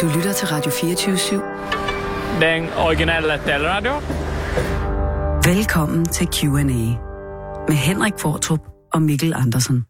Du lytter til Radio 24-7. Den originale taleradio. Velkommen til Q&A med Henrik Fortrup og Mikkel Andersen.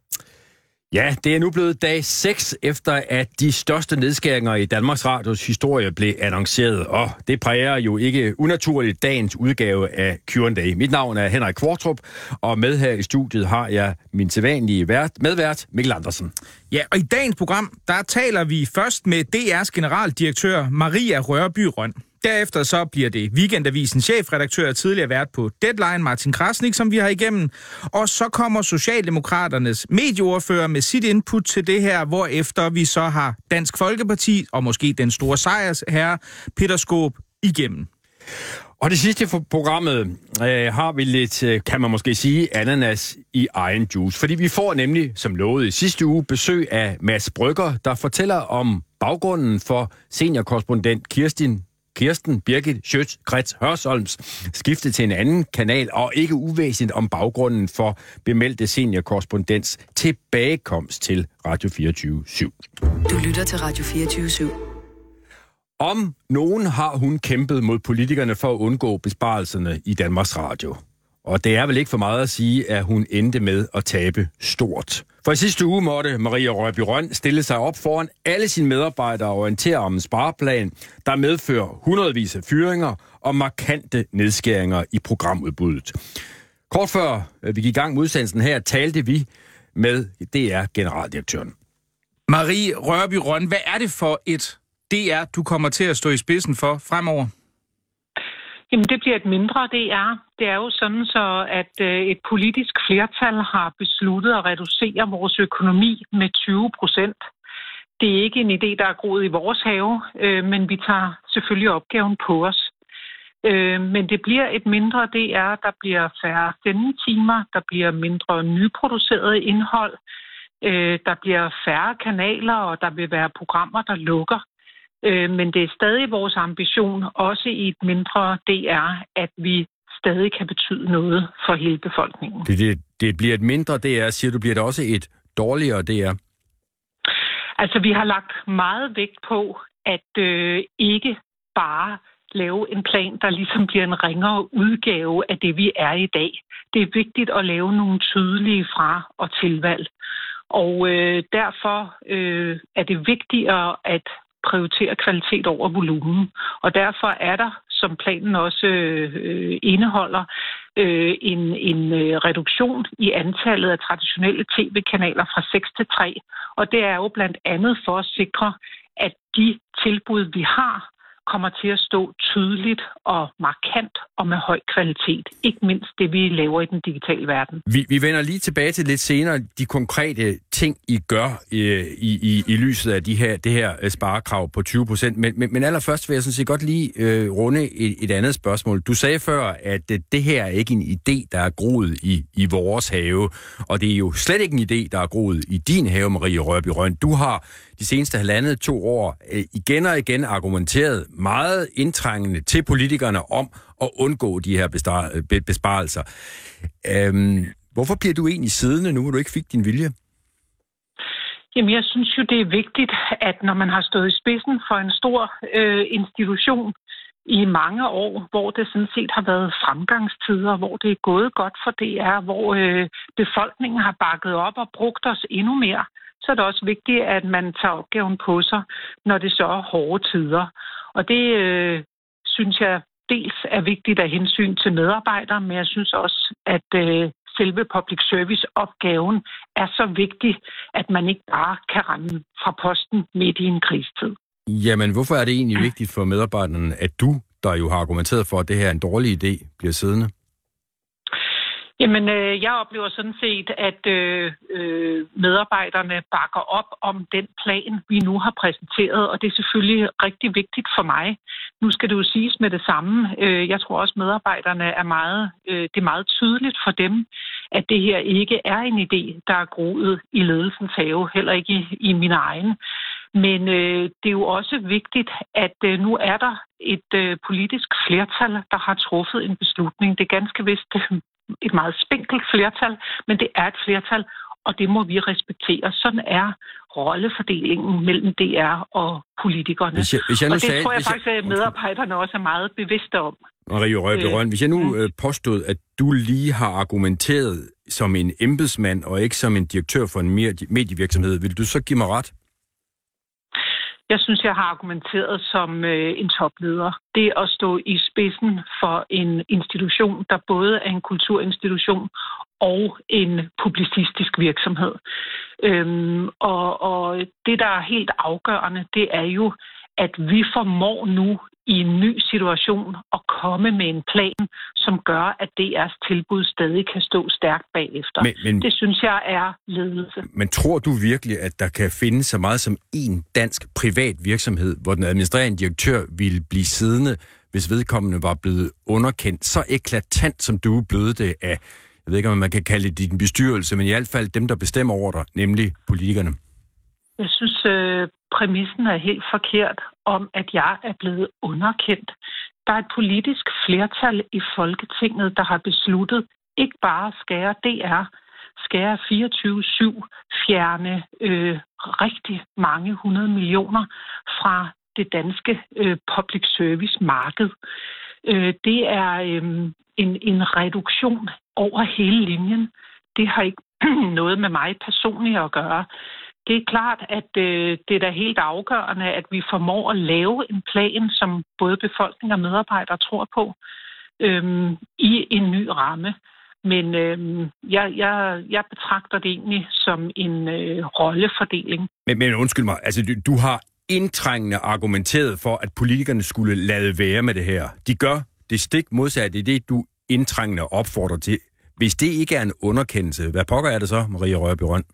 Ja, det er nu blevet dag 6 efter, at de største nedskæringer i Danmarks Radios historie blev annonceret, og det præger jo ikke unaturligt dagens udgave af Q&A. Mit navn er Henrik Kvartrup, og med her i studiet har jeg min sædvanlige vært, medvært Mikkel Andersen. Ja, og i dagens program, der taler vi først med DR's generaldirektør Maria Rørby Røn. Derefter så bliver det Weekendavisens chefredaktør og tidligere vært på Deadline, Martin Krasnik, som vi har igennem. Og så kommer Socialdemokraternes medieordfører med sit input til det her, hvor efter vi så har Dansk Folkeparti og måske den store sejrsherre Peter Skåb igennem. Og det sidste for programmet øh, har vi lidt, øh, kan man måske sige, ananas i egen juice. Fordi vi får nemlig, som lovet i sidste uge, besøg af Mads Brygger, der fortæller om baggrunden for seniorkorrespondent Kirstin Kirsten Birgit Schøtz Krets Hørsholms skifte til en anden kanal, og ikke uvæsentligt om baggrunden for bemeldte seniorkorrespondents tilbagekomst til Radio 24 /7. Du lytter til Radio 24 /7. Om nogen har hun kæmpet mod politikerne for at undgå besparelserne i Danmarks Radio. Og det er vel ikke for meget at sige, at hun endte med at tabe stort. For i sidste uge måtte Maria Røby Røn stille sig op foran alle sine medarbejdere og orientere om en spareplan, der medfører hundredvis af fyringer og markante nedskæringer i programudbuddet. Kort før øh, vi gik i gang med udsendelsen her, talte vi med DR-generaldirektøren. Marie Rørby Røn, hvad er det for et DR, du kommer til at stå i spidsen for fremover? Jamen, det bliver et mindre DR. Det er jo sådan så, at øh, et politisk flertal har besluttet at reducere vores økonomi med 20 procent. Det er ikke en idé, der er groet i vores have, øh, men vi tager selvfølgelig opgaven på os. Øh, men det bliver et mindre DR, der bliver færre sendetimer, der bliver mindre nyproduceret indhold, der bliver færre kanaler, og der vil være programmer, der lukker. Øh, men det er stadig vores ambition, også i et mindre DR, at vi stadig kan betyde noget for hele befolkningen. Det, det, det bliver et mindre DR, siger du, bliver det også et dårligere DR? Altså, vi har lagt meget vægt på, at øh, ikke bare lave en plan, der ligesom bliver en ringere udgave af det, vi er i dag. Det er vigtigt at lave nogle tydelige fra- og tilvalg. Og øh, derfor øh, er det vigtigere, at prioritere kvalitet over volumen. Og derfor er der, som planen også øh, indeholder, øh, en, en øh, reduktion i antallet af traditionelle tv-kanaler fra 6 til 3. Og det er jo blandt andet for at sikre, at de tilbud, vi har, kommer til at stå tydeligt og markant og med høj kvalitet. Ikke mindst det, vi laver i den digitale verden. Vi, vi vender lige tilbage til lidt senere de konkrete ting, I gør øh, i, i, i lyset af de her, det her øh, sparekrav på 20 procent. Men, men, men allerførst vil jeg sådan set godt lige øh, runde et, et andet spørgsmål. Du sagde før, at øh, det her er ikke en idé, der er groet i, i vores have, og det er jo slet ikke en idé, der er groet i din have, Marie Rørby Røn. Du har de seneste halvandet to år øh, igen og igen argumenteret meget indtrængende til politikerne om at undgå de her øh, besparelser. Øhm, hvorfor bliver du egentlig siddende nu, hvor du ikke fik din vilje? Jamen, jeg synes jo, det er vigtigt, at når man har stået i spidsen for en stor øh, institution i mange år, hvor det sådan set har været fremgangstider, hvor det er gået godt for DR, hvor øh, befolkningen har bakket op og brugt os endnu mere, så er det også vigtigt, at man tager opgaven på sig, når det så er hårde tider. Og det øh, synes jeg dels er vigtigt af hensyn til medarbejdere, men jeg synes også, at øh, selve public service-opgaven er så vigtig, at man ikke bare kan rende fra posten midt i en krigstid. Jamen, hvorfor er det egentlig vigtigt for medarbejderne, at du, der jo har argumenteret for, at det her er en dårlig idé, bliver siddende? Jamen, øh, jeg oplever sådan set, at øh, øh, medarbejderne bakker op om den plan, vi nu har præsenteret, og det er selvfølgelig rigtig vigtigt for mig. Nu skal det jo siges med det samme. Øh, jeg tror også, medarbejderne er meget, øh, det er meget tydeligt for dem, at det her ikke er en idé, der er groet i ledelsens have, heller ikke i, i min egen. Men øh, det er jo også vigtigt, at øh, nu er der et øh, politisk flertal, der har truffet en beslutning. Det er ganske vist et meget spinkelt flertal, men det er et flertal, og det må vi respektere. Sådan er rollefordelingen mellem DR og politikerne. Hvis jeg, hvis jeg nu og det sagde, tror jeg faktisk, at medarbejderne også er meget bevidste om. Marie Røbe Øh, Røn, hvis jeg nu mm. øh, påstod, at du lige har argumenteret som en embedsmand og ikke som en direktør for en medie- medievirksomhed, vil du så give mig ret? Jeg synes, jeg har argumenteret som øh, en topleder. Det at stå i spidsen for en institution, der både er en kulturinstitution og en publicistisk virksomhed. Øhm, og, og det, der er helt afgørende, det er jo, at vi formår nu i en ny situation at komme med en plan, som gør, at DR's tilbud stadig kan stå stærkt bagefter. Men, men, Det synes jeg er ledelse. men tror du virkelig, at der kan findes så meget som en dansk privat virksomhed, hvor den administrerende direktør ville blive siddende, hvis vedkommende var blevet underkendt så eklatant, som du blevet det af, jeg ved ikke, om man kan kalde det din bestyrelse, men i hvert fald dem, der bestemmer over dig, nemlig politikerne? Jeg synes, øh, præmissen er helt forkert om, at jeg er blevet underkendt. Der er et politisk flertal i Folketinget, der har besluttet ikke bare at skære DR, skære 24-7, fjerne øh, rigtig mange hundrede millioner fra det danske øh, public service marked. Øh, det er øh, en, en reduktion over hele linjen. Det har ikke noget med mig personligt at gøre. Det er klart, at øh, det er da helt afgørende, at vi formår at lave en plan, som både befolkning og medarbejdere tror på, øh, i en ny ramme. Men øh, jeg, jeg, jeg betragter det egentlig som en øh, rollefordeling. Men, men undskyld mig, altså du, du har indtrængende argumenteret for, at politikerne skulle lade være med det her. De gør det stik modsatte, det det, du indtrængende opfordrer til. Hvis det ikke er en underkendelse, hvad pokker er det så, Maria Rørby Røn?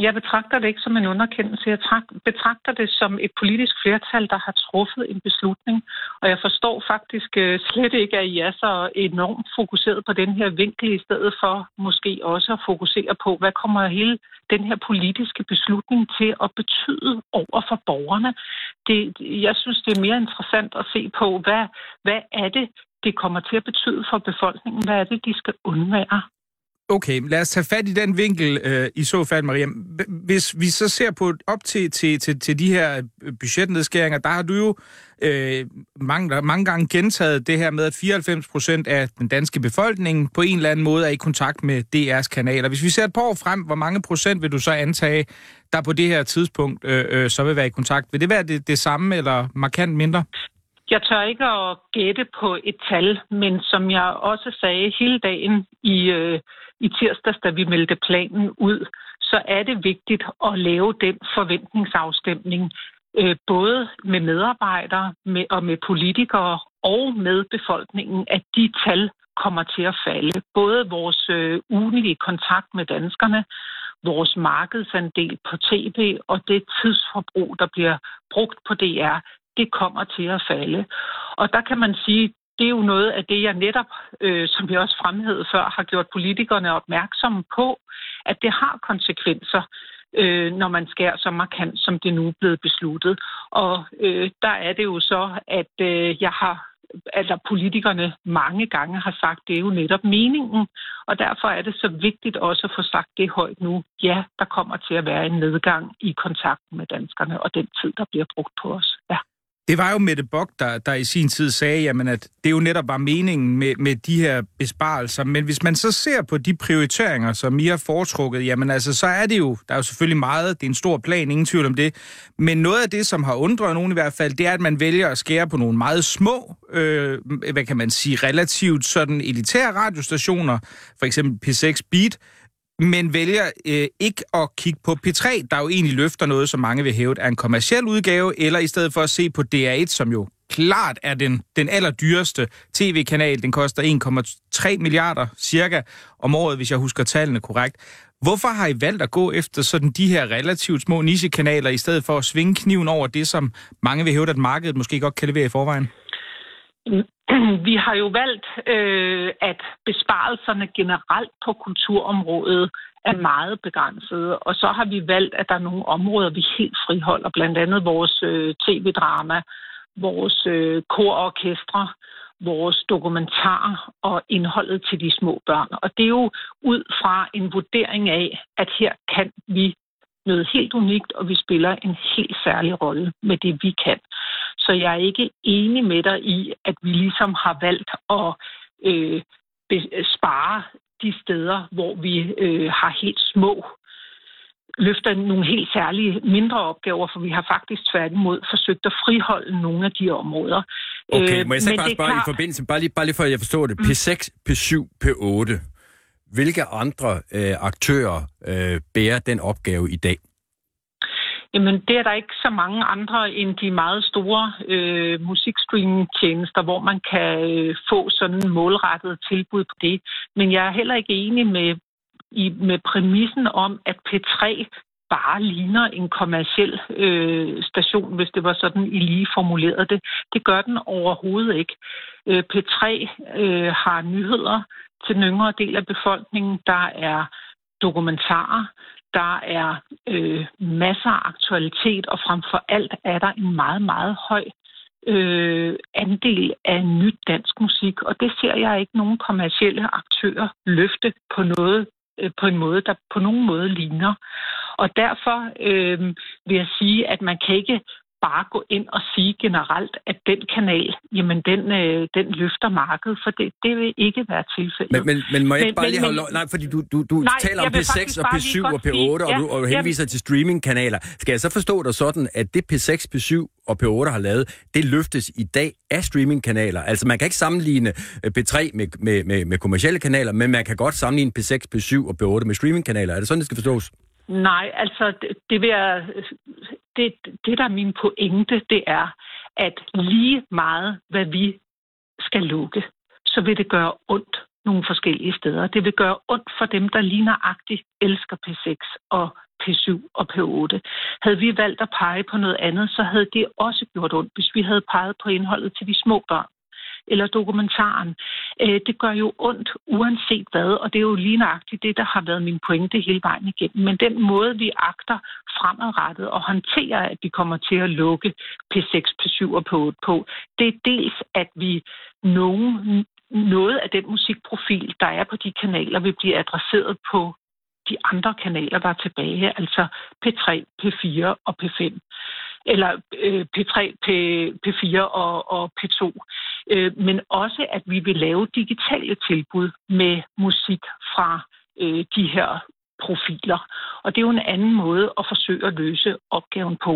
Jeg betragter det ikke som en underkendelse. Jeg betragter det som et politisk flertal, der har truffet en beslutning. Og jeg forstår faktisk øh, slet ikke, at I er så enormt fokuseret på den her vinkel, i stedet for måske også at fokusere på, hvad kommer hele den her politiske beslutning til at betyde over for borgerne. Det, jeg synes, det er mere interessant at se på, hvad, hvad er det, det kommer til at betyde for befolkningen? Hvad er det, de skal undvære? Okay, lad os tage fat i den vinkel øh, i så fald, Maria. Hvis vi så ser på op til, til, til, til de her øh, budgetnedskæringer, der har du jo øh, mange, mange gange gentaget det her med, at 94 procent af den danske befolkning på en eller anden måde er i kontakt med DR's kanaler. Hvis vi ser et par år frem, hvor mange procent vil du så antage, der på det her tidspunkt øh, øh, så vil være i kontakt? Vil det være det, det samme eller markant mindre? Jeg tør ikke at gætte på et tal, men som jeg også sagde hele dagen i, øh, i tirsdags, da vi meldte planen ud, så er det vigtigt at lave den forventningsafstemning, øh, både med medarbejdere med, og med politikere og med befolkningen, at de tal kommer til at falde. Både vores øh, ugenlige kontakt med danskerne, vores markedsandel på tv og det tidsforbrug, der bliver brugt på DR, det kommer til at falde. Og der kan man sige, det er jo noget af det, jeg netop, øh, som jeg også fremhævede før, har gjort politikerne opmærksomme på, at det har konsekvenser, øh, når man skærer så markant, som det nu er blevet besluttet. Og øh, der er det jo så, at øh, jeg har altså politikerne mange gange har sagt, det er jo netop meningen. Og derfor er det så vigtigt også at få sagt det højt nu. Ja, der kommer til at være en nedgang i kontakten med danskerne og den tid, der bliver brugt på os. Det var jo Mette Bock, der, der i sin tid sagde, jamen, at det jo netop var meningen med, med de her besparelser. Men hvis man så ser på de prioriteringer, som I har foretrukket, jamen altså, så er det jo, der er jo selvfølgelig meget, det er en stor plan, ingen tvivl om det. Men noget af det, som har undret nogen i hvert fald, det er, at man vælger at skære på nogle meget små, øh, hvad kan man sige, relativt sådan elitære radiostationer, for eksempel P6 Beat, men vælger øh, ikke at kigge på P3, der jo egentlig løfter noget, som mange vil hæve er en kommersiel udgave, eller i stedet for at se på DR1, som jo klart er den, den allerdyreste tv-kanal. Den koster 1,3 milliarder cirka om året, hvis jeg husker tallene korrekt. Hvorfor har I valgt at gå efter sådan de her relativt små nichekanaler, i stedet for at svinge kniven over det, som mange vil hæve, at markedet måske godt kan levere i forvejen? Vi har jo valgt, øh, at besparelserne generelt på kulturområdet er meget begrænsede, og så har vi valgt, at der er nogle områder, vi helt friholder, blandt andet vores øh, tv-drama, vores øh, kororkestre, vores dokumentar og indholdet til de små børn. Og det er jo ud fra en vurdering af, at her kan vi noget helt unikt, og vi spiller en helt særlig rolle med det, vi kan. Så jeg er ikke enig med dig i, at vi ligesom har valgt at øh, spare de steder, hvor vi øh, har helt små løfter nogle helt særlige mindre opgaver, for vi har faktisk tværtimod forsøgt at friholde nogle af de områder. Okay, må jeg så bare spørge klar... i forbindelse, bare lige, bare lige for at jeg forstår det, P6, P7, P8, hvilke andre øh, aktører øh, bærer den opgave i dag? Jamen, det er der ikke så mange andre end de meget store øh, musikstreaming-tjenester, hvor man kan øh, få sådan målrettet tilbud på det. Men jeg er heller ikke enig med, i, med præmissen om, at P3 bare ligner en kommersiel øh, station, hvis det var sådan, I lige formulerede det. Det gør den overhovedet ikke. Øh, P3 øh, har nyheder til den yngre del af befolkningen. Der er dokumentarer, der er øh, masser af aktualitet, og frem for alt er der en meget, meget høj øh, andel af nyt dansk musik, og det ser jeg ikke nogen kommercielle aktører løfte på noget øh, på en måde, der på nogen måde ligner. Og derfor øh, vil jeg sige, at man kan ikke bare gå ind og sige generelt, at den kanal, jamen den, øh, den løfter markedet, for det, det vil ikke være tilfældet. Men, men, men må jeg ikke bare lige holde Nej, fordi du, du, du nej, taler om P6 og P7 og P8, sige, og, du, og henviser jamen. til streamingkanaler. Skal jeg så forstå dig sådan, at det P6, P7 og P8 har lavet, det løftes i dag af streamingkanaler? Altså man kan ikke sammenligne øh, P3 med, med, med, med kommersielle kanaler, men man kan godt sammenligne P6, P7 og P8 med streamingkanaler. Er det sådan, det skal forstås? Nej, altså det, det vil jeg det, det, der er min pointe, det er, at lige meget, hvad vi skal lukke, så vil det gøre ondt nogle forskellige steder. Det vil gøre ondt for dem, der lige nøjagtigt elsker P6 og P7 og P8. Havde vi valgt at pege på noget andet, så havde det også gjort ondt, hvis vi havde peget på indholdet til de små børn eller dokumentaren. Øh, det gør jo ondt uanset hvad, og det er jo lige nøjagtigt det, der har været min pointe hele vejen igennem. Men den måde, vi agter fremadrettet og håndterer, at vi kommer til at lukke P6, P7 og P8 på, det er dels, at vi nogen, noget af den musikprofil, der er på de kanaler, vil blive adresseret på de andre kanaler, der er tilbage, altså P3, P4 og P5 eller øh, P3, P, P4 og, og P2. Øh, men også, at vi vil lave digitale tilbud med musik fra øh, de her profiler. Og det er jo en anden måde at forsøge at løse opgaven på.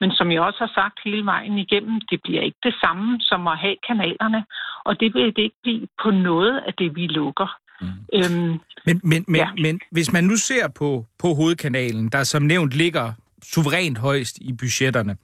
Men som jeg også har sagt hele vejen igennem, det bliver ikke det samme som at have kanalerne, og det vil det ikke blive på noget af det, vi lukker. Mm. Øhm, men, men, men, ja. men hvis man nu ser på, på hovedkanalen, der som nævnt ligger suverænt højst i budgetterne.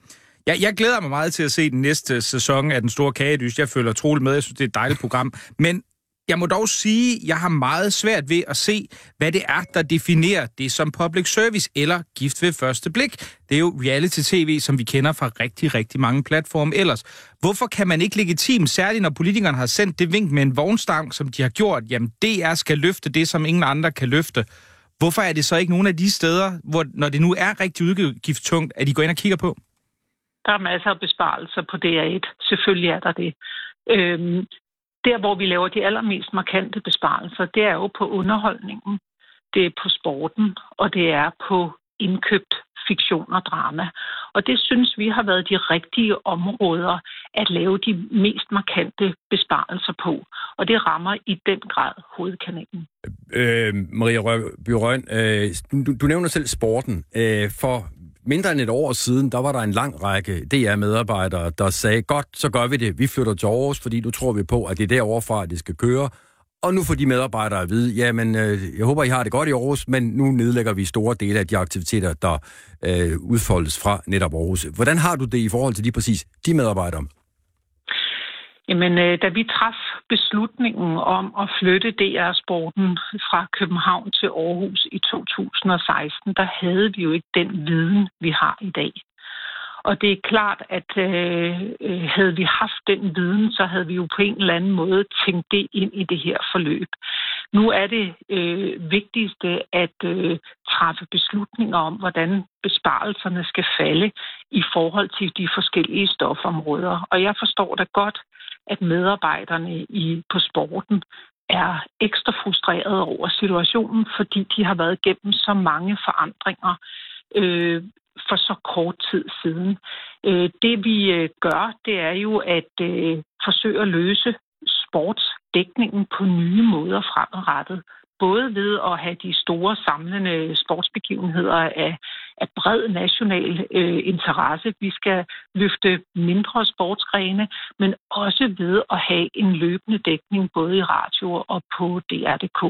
Jeg, jeg glæder mig meget til at se den næste sæson af Den Store Kagedys. Jeg føler troligt med, jeg synes, det er et dejligt program. Men jeg må dog sige, at jeg har meget svært ved at se, hvad det er, der definerer det som public service eller gift ved første blik. Det er jo reality-tv, som vi kender fra rigtig, rigtig mange platforme ellers. Hvorfor kan man ikke legitimt, særligt når politikerne har sendt det vink med en vognstang, som de har gjort, jamen DR skal løfte det, som ingen andre kan løfte. Hvorfor er det så ikke nogle af de steder, hvor, når det nu er rigtig udgiftstungt, at de går ind og kigger på? Der er masser af besparelser på DR1. Selvfølgelig er der det. Øhm, der, hvor vi laver de allermest markante besparelser, det er jo på underholdningen, det er på sporten, og det er på indkøbt fiktion og drama. Og det synes vi har været de rigtige områder at lave de mest markante besparelser på. Og det rammer i den grad hovedkanalen. Øh, Maria Byrøn, øh, du, du nævner selv sporten. Øh, for mindre end et år siden, der var der en lang række DR-medarbejdere, der sagde, godt, så gør vi det. Vi flytter til Aarhus, fordi nu tror vi på, at det er deroverfra, at det skal køre. Og nu får de medarbejdere at vide, jamen, øh, jeg håber, I har det godt i Aarhus, men nu nedlægger vi store dele af de aktiviteter, der øh, udfoldes fra netop Aarhus. Hvordan har du det i forhold til lige præcis de medarbejdere? Jamen, øh, da vi traf beslutningen om at flytte DR-sporten fra København til Aarhus i 2016, der havde vi jo ikke den viden, vi har i dag. Og det er klart, at øh, øh, havde vi haft den viden, så havde vi jo på en eller anden måde tænkt det ind i det her forløb. Nu er det øh, vigtigste at øh, træffe beslutninger om, hvordan besparelserne skal falde i forhold til de forskellige stofområder. Og jeg forstår da godt, at medarbejderne i, på sporten er ekstra frustrerede over situationen, fordi de har været igennem så mange forandringer øh, for så kort tid siden. Øh, det vi øh, gør, det er jo at øh, forsøge at løse sportsdækningen på nye måder fremadrettet både ved at have de store samlende sportsbegivenheder af, af bred national øh, interesse. Vi skal løfte mindre sportsgrene, men også ved at have en løbende dækning både i radio og på DR.dk.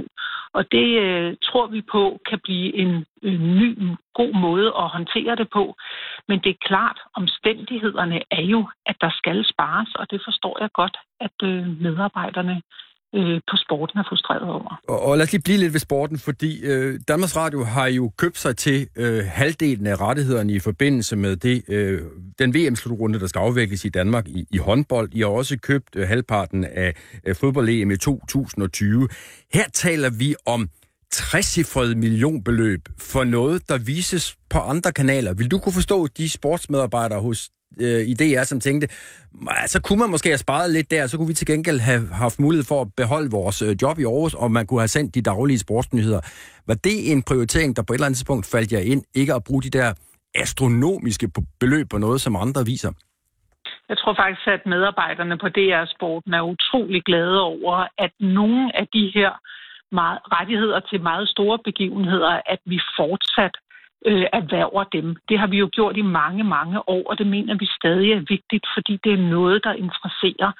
Og det øh, tror vi på kan blive en, en ny god måde at håndtere det på. Men det er klart, omstændighederne er jo, at der skal spares, og det forstår jeg godt, at øh, medarbejderne øh, på sporten er frustreret over. Og, og lad os lige blive lidt ved sporten, fordi øh, Danmarks Radio har jo købt sig til øh, halvdelen af rettighederne i forbindelse med det, øh, den VM-slutrunde, der skal afvikles i Danmark i, i håndbold. I har også købt øh, halvparten af øh, fodbold-EM i 2020. Her taler vi om 60 millionbeløb for noget, der vises på andre kanaler. Vil du kunne forstå de sportsmedarbejdere hos øh, i DR, som tænkte, så kunne man måske have sparet lidt der, så kunne vi til gengæld have haft mulighed for at beholde vores øh, job i Aarhus, og man kunne have sendt de daglige sportsnyheder. Var det en prioritering, der på et eller andet tidspunkt faldt jer ind, ikke at bruge de der astronomiske beløb på noget, som andre viser? Jeg tror faktisk, at medarbejderne på DR Sporten er utrolig glade over, at nogle af de her meget, rettigheder til meget store begivenheder, at vi fortsat øh, erhverver dem. Det har vi jo gjort i mange, mange år, og det mener vi stadig er vigtigt, fordi det er noget, der interesserer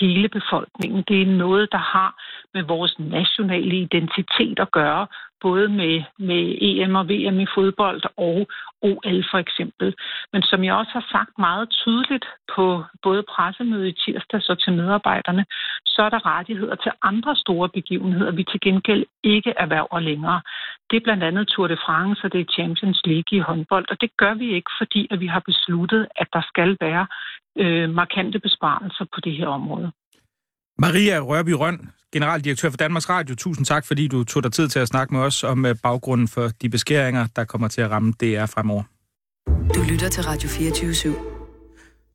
hele befolkningen. Det er noget, der har med vores nationale identitet at gøre, både med, med EM og VM i fodbold og OL for eksempel. Men som jeg også har sagt meget tydeligt på både pressemødet i tirsdag og til medarbejderne, så er der rettigheder til andre store begivenheder, vi til gengæld ikke erhverver længere. Det er blandt andet Tour de France og det er Champions League i håndbold, og det gør vi ikke, fordi at vi har besluttet, at der skal være øh, markante besparelser på det her område. Maria Rørby Røn, generaldirektør for Danmarks Radio, tusind tak, fordi du tog dig tid til at snakke med os om øh, baggrunden for de beskæringer, der kommer til at ramme DR fremover. Du lytter til Radio 24 /7.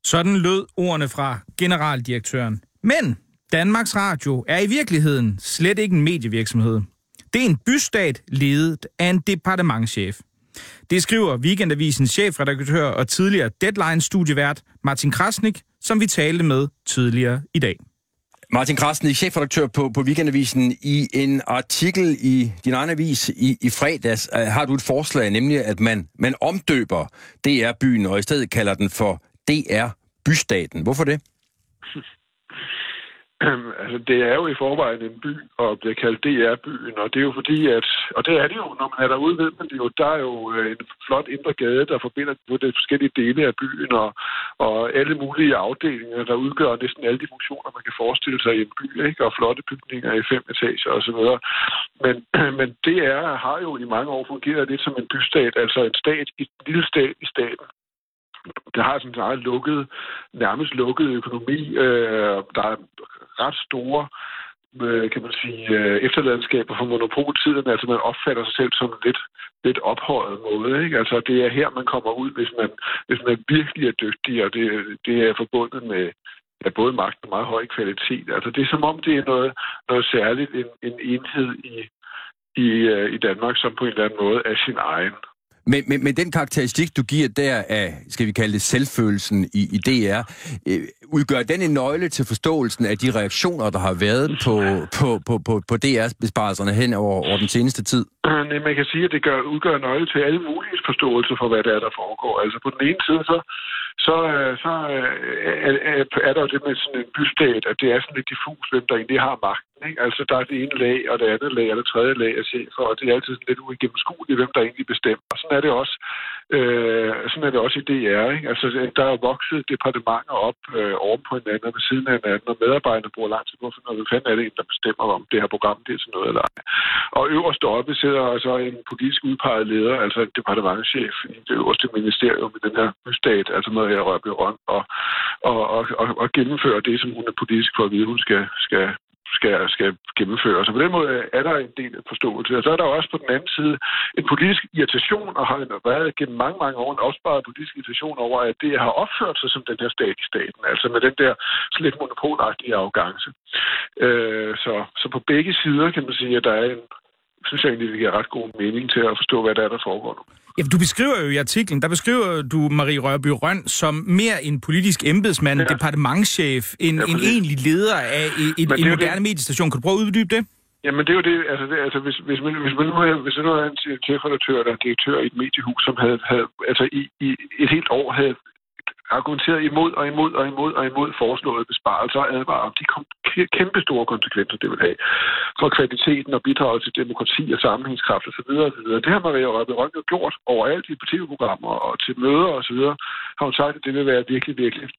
Sådan lød ordene fra generaldirektøren. Men Danmarks Radio er i virkeligheden slet ikke en medievirksomhed. Det er en bystat ledet af en departementchef. Det skriver Weekendavisens chefredaktør og tidligere Deadline-studievært Martin Krasnik, som vi talte med tidligere i dag. Martin Krasten, chefredaktør på, på Weekendavisen, i en artikel i din egen avis i, i fredags, øh, har du et forslag, nemlig at man, man omdøber DR-byen og i stedet kalder den for DR-bystaten. Hvorfor det? Altså, det er jo i forvejen en by, og bliver kaldt DR-byen, og det er jo fordi, at, og det er det jo, når man er derude, ved man det jo, der er jo øh, en flot indre gade, der forbinder på de forskellige dele af byen, og, og alle mulige afdelinger, der udgør næsten alle de funktioner, man kan forestille sig i en by, ikke? og flotte bygninger i fem etager osv. Men, men DR har jo i mange år fungeret lidt som en bystat, altså en stat, et lille stat i staten det har sådan en eget lukket, nærmest lukket økonomi. Øh, der er ret store øh, kan man sige, øh, efterladenskaber for monopoltiden. Altså man opfatter sig selv som lidt, lidt ophøjet måde. Ikke? Altså det er her, man kommer ud, hvis man, hvis man virkelig er dygtig, og det, det er forbundet med ja, både magt og meget høj kvalitet. Altså det er som om, det er noget, noget særligt, en, en enhed i, i, øh, i Danmark, som på en eller anden måde er sin egen. Men, men, men den karakteristik, du giver der af, skal vi kalde det, selvfølelsen i, i DR, øh, udgør den en nøgle til forståelsen af de reaktioner, der har været på, på, på, på, på DR's besparelserne hen over, over den seneste tid? Øh, nej, man kan sige, at det gør, udgør nøgle til alle mulige forståelser for, hvad der er, der foregår. Altså på den ene side, så, så, øh, så øh, er, er, er der jo det med sådan en bystat, at det er sådan lidt diffus, hvem der egentlig har magten. Ikke? Altså, der er det ene lag, og det andet lag, og det tredje lag af chefer, og det er altid sådan lidt uigennemskueligt, hvem der egentlig bestemmer. Og sådan er det også, øh, sådan er det også i DR. Ikke? Altså, der er jo vokset departementer op øh, oven på hinanden og ved siden af hinanden, og medarbejderne bruger lang tid på at finde ud af, hvad fanden er det en, der bestemmer, om det her program det er sådan noget eller ej. Og øverst oppe sidder altså en politisk udpeget leder, altså en departementchef i det øverste ministerium i den her stat, altså med at røre rundt og, og, og, og, og gennemføre det, som hun er politisk for at vide, hun skal, skal skal, skal gennemføre. Så på den måde er der en del af forståelse. Og så er der også på den anden side en politisk irritation, og har været gennem mange, mange år en opsparet politisk irritation over, at det har opført sig som den her stat i staten, altså med den der slet monopolagtige arrogance. Øh, så, så på begge sider kan man sige, at der er en synes jeg egentlig, det giver ret god mening til at forstå, hvad der er, der foregår nu. Ja, du beskriver jo i artiklen, der beskriver du Marie Rørby Røn som mere en politisk embedsmand, ja. departementschef, en, Ja, en egentlig leder af et, det en er moderne mediestation. Kan du prøve at uddybe det? Jamen det er jo det, altså, det, altså hvis, hvis, man, hvis man nu hvis man nu er en chefredaktør eller direktør i et mediehus, som havde, havde altså i, i et helt år havde argumenteret imod og imod og imod og imod foreslåede besparelser og advarer om de kæmpe store konsekvenser, det vil have for kvaliteten og bidraget til demokrati og sammenhængskraft osv. osv. Det har Maria Røbe Røn gjort overalt i tv-programmer og til møder osv. Har hun sagt, at det vil være virkelig, virkelig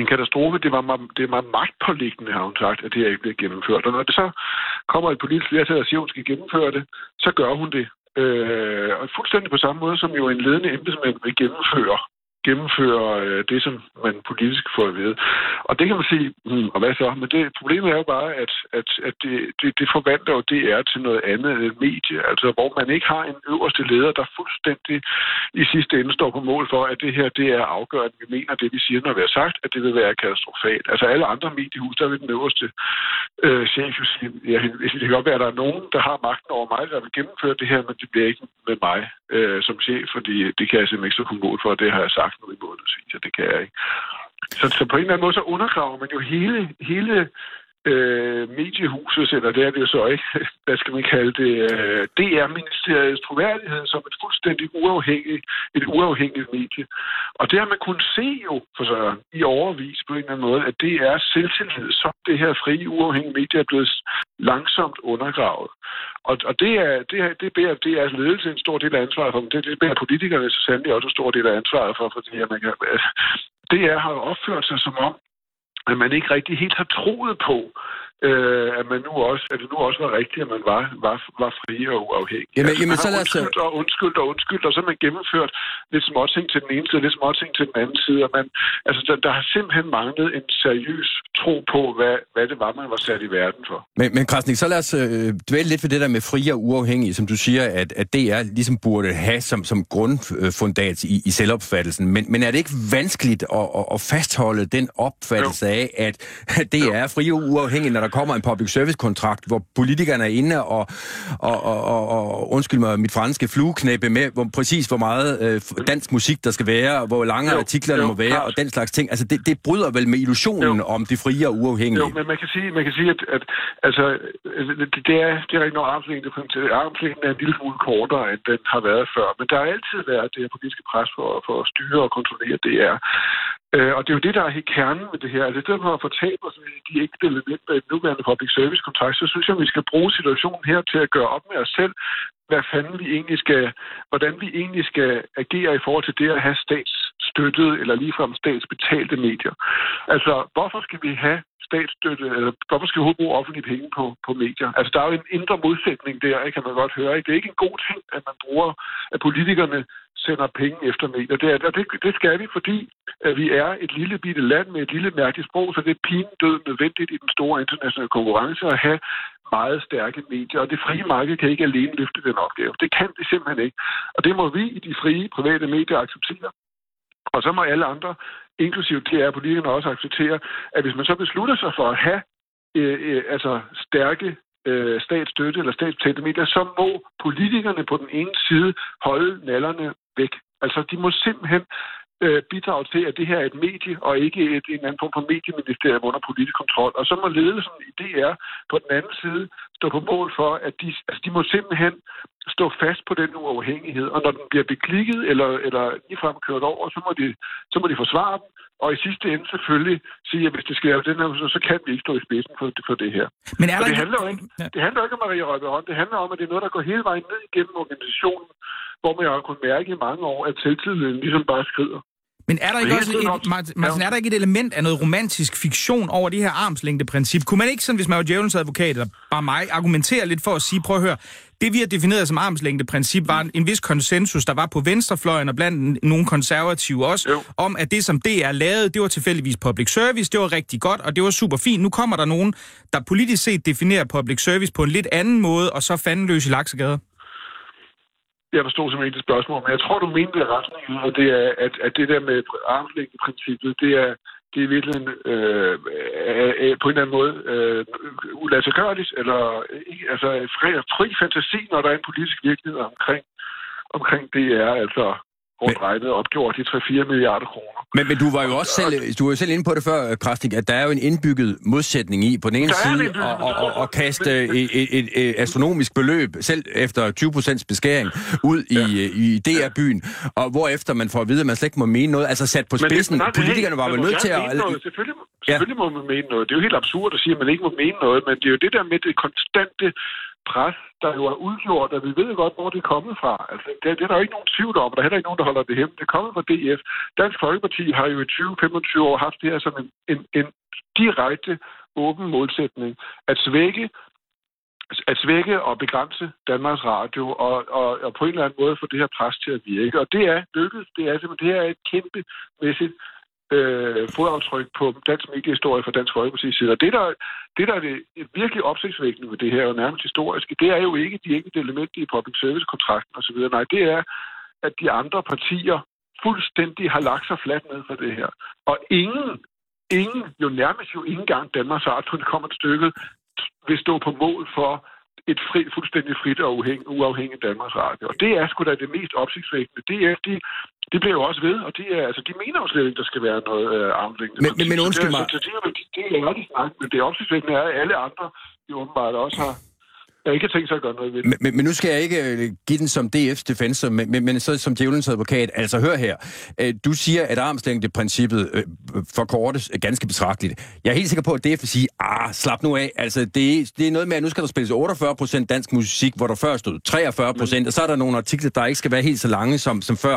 en katastrofe. Det var, det var magtpåliggende, har hun sagt, at det her ikke bliver gennemført. Og når det så kommer et politisk flertal og siger, at hun skal gennemføre det, så gør hun det. Øh, og fuldstændig på samme måde, som jo en ledende embedsmand vil gennemføre gennemføre øh, det, som man politisk får at vide. Og det kan man sige, hmm, og hvad så? Men det, problemet er jo bare, at, at, at det, det, det forvandler jo DR til noget andet end medie, altså hvor man ikke har en øverste leder, der fuldstændig i sidste ende står på mål for, at det her det er afgørende. Vi mener det, vi siger, når vi har sagt, at det vil være katastrofalt. Altså alle andre mediehus, der vil den øverste øh, chef jo sige, ja, det kan godt være, at der er nogen, der har magten over mig, der vil gennemføre det her, men det bliver ikke med mig øh, som chef, fordi det kan jeg simpelthen ikke stå på mål for, det har jeg sagt nu i månedsvis, og det kan jeg ikke. Så, så på en eller anden måde, så undergraver man jo hele, hele øh, mediehuset, eller det er det jo så ikke, hvad skal man kalde det, øh, DR-ministeriets troværdighed som et fuldstændig uafhængigt, et uafhængigt medie. Og det har man kunnet se jo for så i overvis på en eller anden måde, at det er selvtillid, som det her frie, uafhængige medie er blevet langsomt undergravet. Og, og det, er, det, er, det bærer det er ledelse en stor del af ansvaret for, men det, det bærer politikerne så sandelig også en stor del af ansvaret for, fordi at man kan, det er, har opført sig som om, men man ikke rigtig helt har troet på, øh, at man nu også, at det nu også var rigtigt, at man var, var, var fri og uafhængig. Jamen, altså, jamen, så lad os- undskyldt og undskyldt og undskyldt, og så har man gennemført lidt småting til den ene side, lidt småting til den anden side. Og man, altså, der, der har simpelthen manglet en seriøs tro på, hvad, hvad det var, man var sat i verden for. Men, men Krasnik, så lad os øh, dvæle lidt ved det der med fri og uafhængige, som du siger, at, at DR ligesom burde have som, som grundfundat i, i selvopfattelsen. Men, men er det ikke vanskeligt at, at, at fastholde den opfattelse jo. af, at DR er fri og uafhængig, når der kommer en public service-kontrakt, hvor politikerne er inde og, og, og, og, og undskyld mig, mit franske flueknæppe med, hvor, præcis hvor meget øh, dansk musik der skal være, hvor lange Jo, artiklerne jo, må være, klart. og den slags ting. Altså, det, det bryder vel med illusionen Jo. om det frie og uafhængige. Jo, men man kan sige, man kan sige at, at altså, det, det er, det er rigtig nok armslængde. Armslængden er en lille smule kortere, end den har været før. Men der har altid været det her politiske pres for, for at styre og kontrollere DR. Øh, og det er jo det, der er helt kernen med det her. Altså, det stedet for at fortabe os i de enkelte elementer i den nuværende public service kontrakt, så synes jeg, at vi skal bruge situationen her til at gøre op med os selv, hvad fanden vi egentlig skal, hvordan vi egentlig skal agere i forhold til det at have statsstøttede eller ligefrem statsbetalte medier. Altså, hvorfor skal vi have statsstøtte, eller hvorfor skal vi bruge offentlige penge på, på medier? Altså, der er jo en indre modsætning der, ikke, kan man godt høre. Ikke? Det er ikke en god ting, at man bruger, at politikerne sender penge efter medier. Det, er, og det, det skal vi, fordi at vi er et lille bitte land med et lille mærkeligt sprog, så det er pinedød nødvendigt i den store internationale konkurrence at have meget stærke medier, og det frie marked kan ikke alene løfte den opgave. Det kan det simpelthen ikke. Og det må vi i de frie private medier acceptere. Og så må alle andre, inklusive DR-politikerne, også acceptere, at hvis man så beslutter sig for at have øh, øh, altså stærke øh, statsstøtte eller statsbetalte medier, så må politikerne på den ene side holde nallerne væk. Altså, de må simpelthen øh, bidrage til, at det her er et medie, og ikke et, en anden form for medieministerium under politisk kontrol. Og så må ledelsen i DR på den anden side stå på mål for, at de, altså, de må simpelthen stå fast på den uafhængighed. Og når den bliver beklikket eller, eller ligefrem kørt over, så må, de, så må de forsvare den. Og i sidste ende selvfølgelig sige, at hvis det skal være den her, så kan vi ikke stå i spidsen for, for det her. Men er Og der det ikke... handler, jo ikke, det handler jo ikke om Maria Røbe Det handler om, at det er noget, der går hele vejen ned igennem organisationen, hvor man jo har kunnet mærke i mange år, at selvtilliden ligesom bare skrider. Men er der ikke også et, Martin, Martin, er der ikke et element af noget romantisk fiktion over det her armslængdeprincip? Kunne man ikke, sådan, hvis man var djævelens advokat, eller bare mig, argumentere lidt for at sige, prøv at høre, det vi har defineret som armslængdeprincip var en, en vis konsensus, der var på venstrefløjen og blandt nogle konservative også, Jo. om at det, som DR lavede, det var tilfældigvis public service, det var rigtig godt, og det var super fint. Nu kommer der nogen, der politisk set definerer public service på en lidt anden måde, og så fanden løs i laksegader. Jeg forstod simpelthen ikke det spørgsmål, men jeg tror, du mente det retningen, og det er, at, at det der med armslængdeprincippet, det er, det er i virkeligheden øh, er, er på en eller anden måde øh, uladsiggørligt, eller ikke, altså fri, fri fantasi, når der er en politisk virkelighed omkring, omkring det er altså rundt regnet opgjort de 3-4 milliarder kroner. Men, men du var jo også selv, du var jo selv inde på det før, Krasnik, at der er jo en indbygget modsætning i på den ene side og, og, og, og kaste et, et, et, et astronomisk beløb, selv efter 20 procents beskæring, ud i, ja. i DR-byen, og hvorefter man får at vide, at man slet ikke må mene noget. Altså sat på spidsen, Men det, politikerne var vel nødt til at... Noget. Selvfølgelig, selvfølgelig ja. må man mene noget. Det er jo helt absurd at sige, at man ikke må mene noget, men det er jo det der med det konstante pres, der jo er udgjort, og vi ved godt, hvor det er kommet fra. Altså, det, det er der jo ikke nogen tvivl om, og der er heller ikke nogen, der holder det hemmeligt. Det er kommet fra DF. Dansk Folkeparti har jo i 20-25 år haft det her som en, en, en direkte åben målsætning. At svække at svække og begrænse Danmarks Radio og, og, og på en eller anden måde få det her pres til at virke. Og det er lykkedes. Det er simpelthen det her er et kæmpemæssigt øh, fodaftryk på dansk mediehistorie fra Dansk Folkeparti's side. Og det, der, det, der er det virkelig opsigtsvækkende ved det her, og nærmest historiske, det er jo ikke de enkelte elementer i public service-kontrakten osv. Nej, det er, at de andre partier fuldstændig har lagt sig fladt ned for det her. Og ingen, ingen, jo nærmest jo ikke engang Danmarks Radio, når det kommer til stykket, vil stå på mål for et fri, fuldstændig frit og uafhængigt Danmarks Radio. Og det er sgu da det mest opsigtsvækkende. Det er, de, det bliver jo også ved, og det er, altså, de mener jo slet ikke, der skal være noget øh, armlængde. Men, men, men undskyld mig. Så det, er, det, det er ærligt snak, men det opsigtsvækkende er, at alle andre jo åbenbart også har jeg ikke tænkt sig at gøre noget ved det. Men, men nu skal jeg ikke øh, give den som DF's defensor, men, men, men så som djævelens advokat. Altså hør her. Øh, du siger, at armslængdeprincippet øh, forkortes ganske betragteligt. Jeg er helt sikker på, at DF vil sige, ah, slap nu af. Altså det, det er noget med, at nu skal der spilles 48 procent dansk musik, hvor der før stod 43 procent, og så er der nogle artikler, der ikke skal være helt så lange som, som før.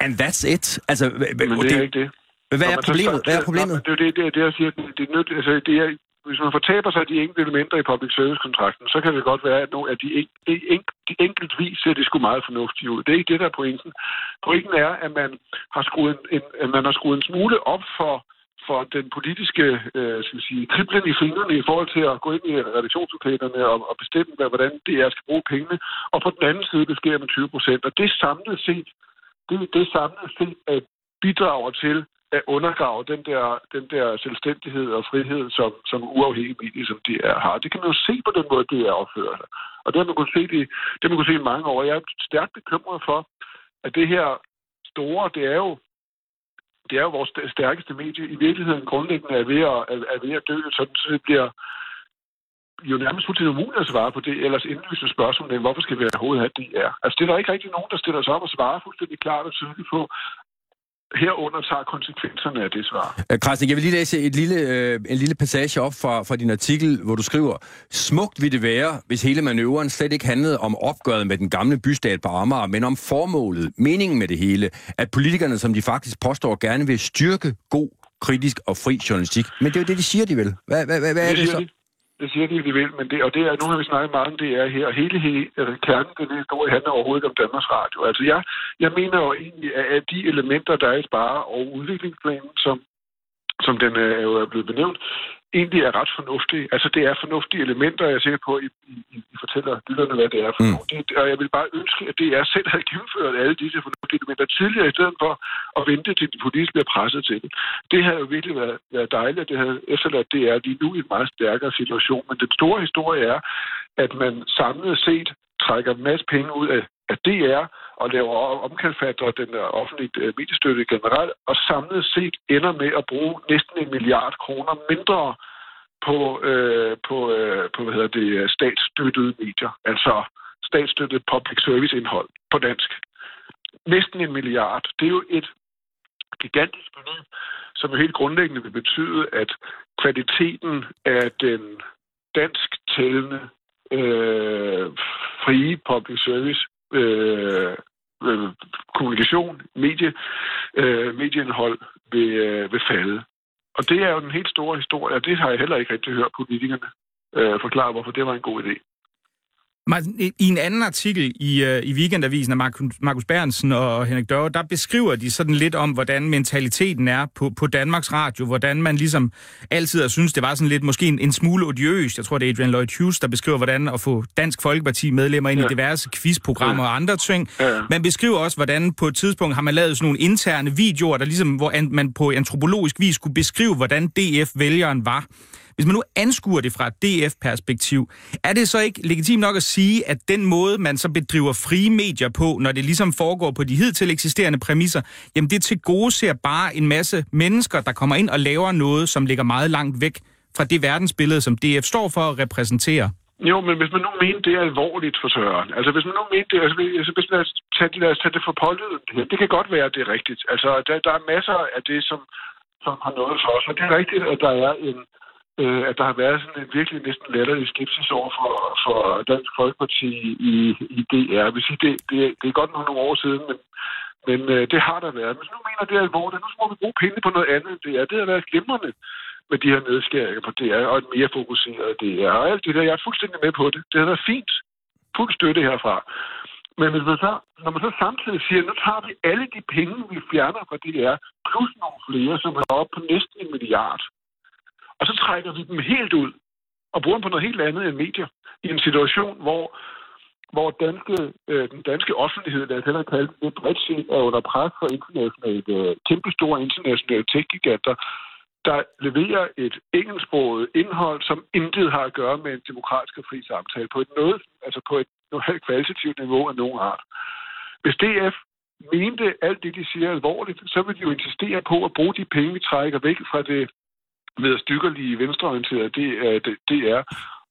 And that's it. Altså, men det er ikke det. Hvad er problemet? Hvad er problemet? Det er det, det, det, jeg siger. Det er nødt, altså, det er, hvis man fortaber sig de enkelte elementer i public service-kontrakten, så kan det godt være, at nogle af de, en, en, de enkeltvis ser det sgu meget fornuftigt ud. Det er ikke det, der er pointen. Pointen er, at man har skruet en, en, man har skruet en smule op for, for den politiske øh, skal vi sige, kriblen i fingrene i forhold til at gå ind i redaktionslokalerne og, og bestemme, hvordan det er, skal bruge pengene. Og på den anden side, det sker med 20 procent. Og det samlet set, det, det samlet set at bidrager til, at undergrave den der, den der selvstændighed og frihed, som, som uafhængige medier, som de er, har. Det kan man jo se på den måde, det er opført. Og det har man kunnet se, det, det man kunne se i mange år. Jeg er stærkt bekymret for, at det her store, det er jo det er jo vores stærkeste medie. I virkeligheden grundlæggende er ved at, er, er ved at dø, så det bliver jo nærmest fuldstændig umuligt at svare på det, ellers indlysende spørgsmål, hvorfor skal vi overhovedet have det er. Altså, det er der ikke rigtig nogen, der stiller sig op og svarer fuldstændig klart og tydeligt på, herunder tager konsekvenserne af det svar. Krasnik, jeg vil lige læse et lille, øh, en lille passage op fra, fra din artikel, hvor du skriver, Smukt vil det være, hvis hele manøvren slet ikke handlede om opgøret med den gamle bystat på Amager, men om formålet, meningen med det hele, at politikerne, som de faktisk påstår, gerne vil styrke god, kritisk og fri journalistik. Men det er jo det, de siger, de vil. Hvad, hvad, hvad, hvad er det så? Det siger de, de vil, men det, og det er, nu har vi snakket meget om det er her, og hele, hele øh, kernen den historie handler overhovedet om Danmarks Radio. Altså jeg, jeg mener jo egentlig, at de elementer, der er i spare- og udviklingsplanen, som, som den øh, er jo er blevet benævnt, egentlig er ret fornuftige. Altså, det er fornuftige elementer, jeg er sikker på, at I, I, I fortæller lytterne, hvad det er for mm. Det, og jeg vil bare ønske, at det er selv har gennemført alle disse fornuftige elementer tidligere, i stedet for at vente til de politisk bliver presset til det. Det havde jo virkelig været, været dejligt, det havde efterladt det er lige nu i en meget stærkere situation. Men den store historie er, at man samlet set trækker en masse penge ud af, af DR, og laver omkalfatter den offentlige øh, mediestøtte generelt, og samlet set ender med at bruge næsten en milliard kroner mindre på, øh, på, øh, på hvad hedder det, øh, statsstøttede medier, altså statsstøttet public service indhold på dansk. Næsten en milliard. Det er jo et gigantisk beløb, som jo helt grundlæggende vil betyde, at kvaliteten af den dansk talende øh, frie public service øh, øh, kommunikation, medie, øh, medieindhold vil, øh, vil falde. Og det er jo den helt store historie, og det har jeg heller ikke rigtig hørt politikerne øh, forklare, hvorfor det var en god idé. I en anden artikel i, uh, i Weekendavisen af Markus, Markus Bernsen og Henrik Dørre, der beskriver de sådan lidt om, hvordan mentaliteten er på, på Danmarks Radio, hvordan man ligesom altid har synes det var sådan lidt måske en, en smule odiøst. Jeg tror, det er Adrian Lloyd Hughes, der beskriver, hvordan at få Dansk Folkeparti medlemmer ind ja. i diverse quizprogrammer ja. og andre ting. Ja. Man beskriver også, hvordan på et tidspunkt har man lavet sådan nogle interne videoer, der ligesom, hvor man på antropologisk vis kunne beskrive, hvordan DF-vælgeren var. Hvis man nu anskuer det fra et DF-perspektiv, er det så ikke legitimt nok at sige, at den måde, man så bedriver frie medier på, når det ligesom foregår på de hidtil eksisterende præmisser, jamen det til gode ser bare en masse mennesker, der kommer ind og laver noget, som ligger meget langt væk fra det verdensbillede, som DF står for at repræsentere? Jo, men hvis man nu mener, det er alvorligt for Søren, altså hvis man nu mener det, altså hvis, altså, hvis man tage, lad os tage det for pålyden, det kan godt være, at det er rigtigt. Altså der, der er masser af det, som, som har noget for os, og det er rigtigt, at der er en, øh, at der har været sådan en virkelig næsten latterlig skepsis over for, for Dansk Folkeparti i, i DR. Jeg vil sige, det, det, det er godt nok nogle år siden, men, men øh, det har der været. Men nu mener det er alvorligt. Nu må vi bruge penge på noget andet end DR. Det har været glimrende med de her nedskæringer på DR, og et mere fokuseret DR. Og alt det der, jeg er fuldstændig med på det. Det har været fint. Fuld støtte herfra. Men hvis man så, når man så samtidig siger, at nu tager vi alle de penge, vi fjerner fra DR, plus nogle flere, som er oppe på næsten en milliard, og så trækker vi dem helt ud og bruger dem på noget helt andet end medier. I en situation, hvor, hvor danske, øh, den danske offentlighed, der kalde kaldt det bredt set, er under pres for internationale, øh, kæmpestore internationale tech-giganter, der leverer et engelsksproget indhold, som intet har at gøre med en demokratisk og fri samtale på et noget, altså på et noget kvalitativt niveau af nogen art. Hvis DF mente alt det, de siger alvorligt, så vil de jo insistere på at bruge de penge, vi trækker væk fra det ved at stykkerlige venstreorienteret det, er, det, det er.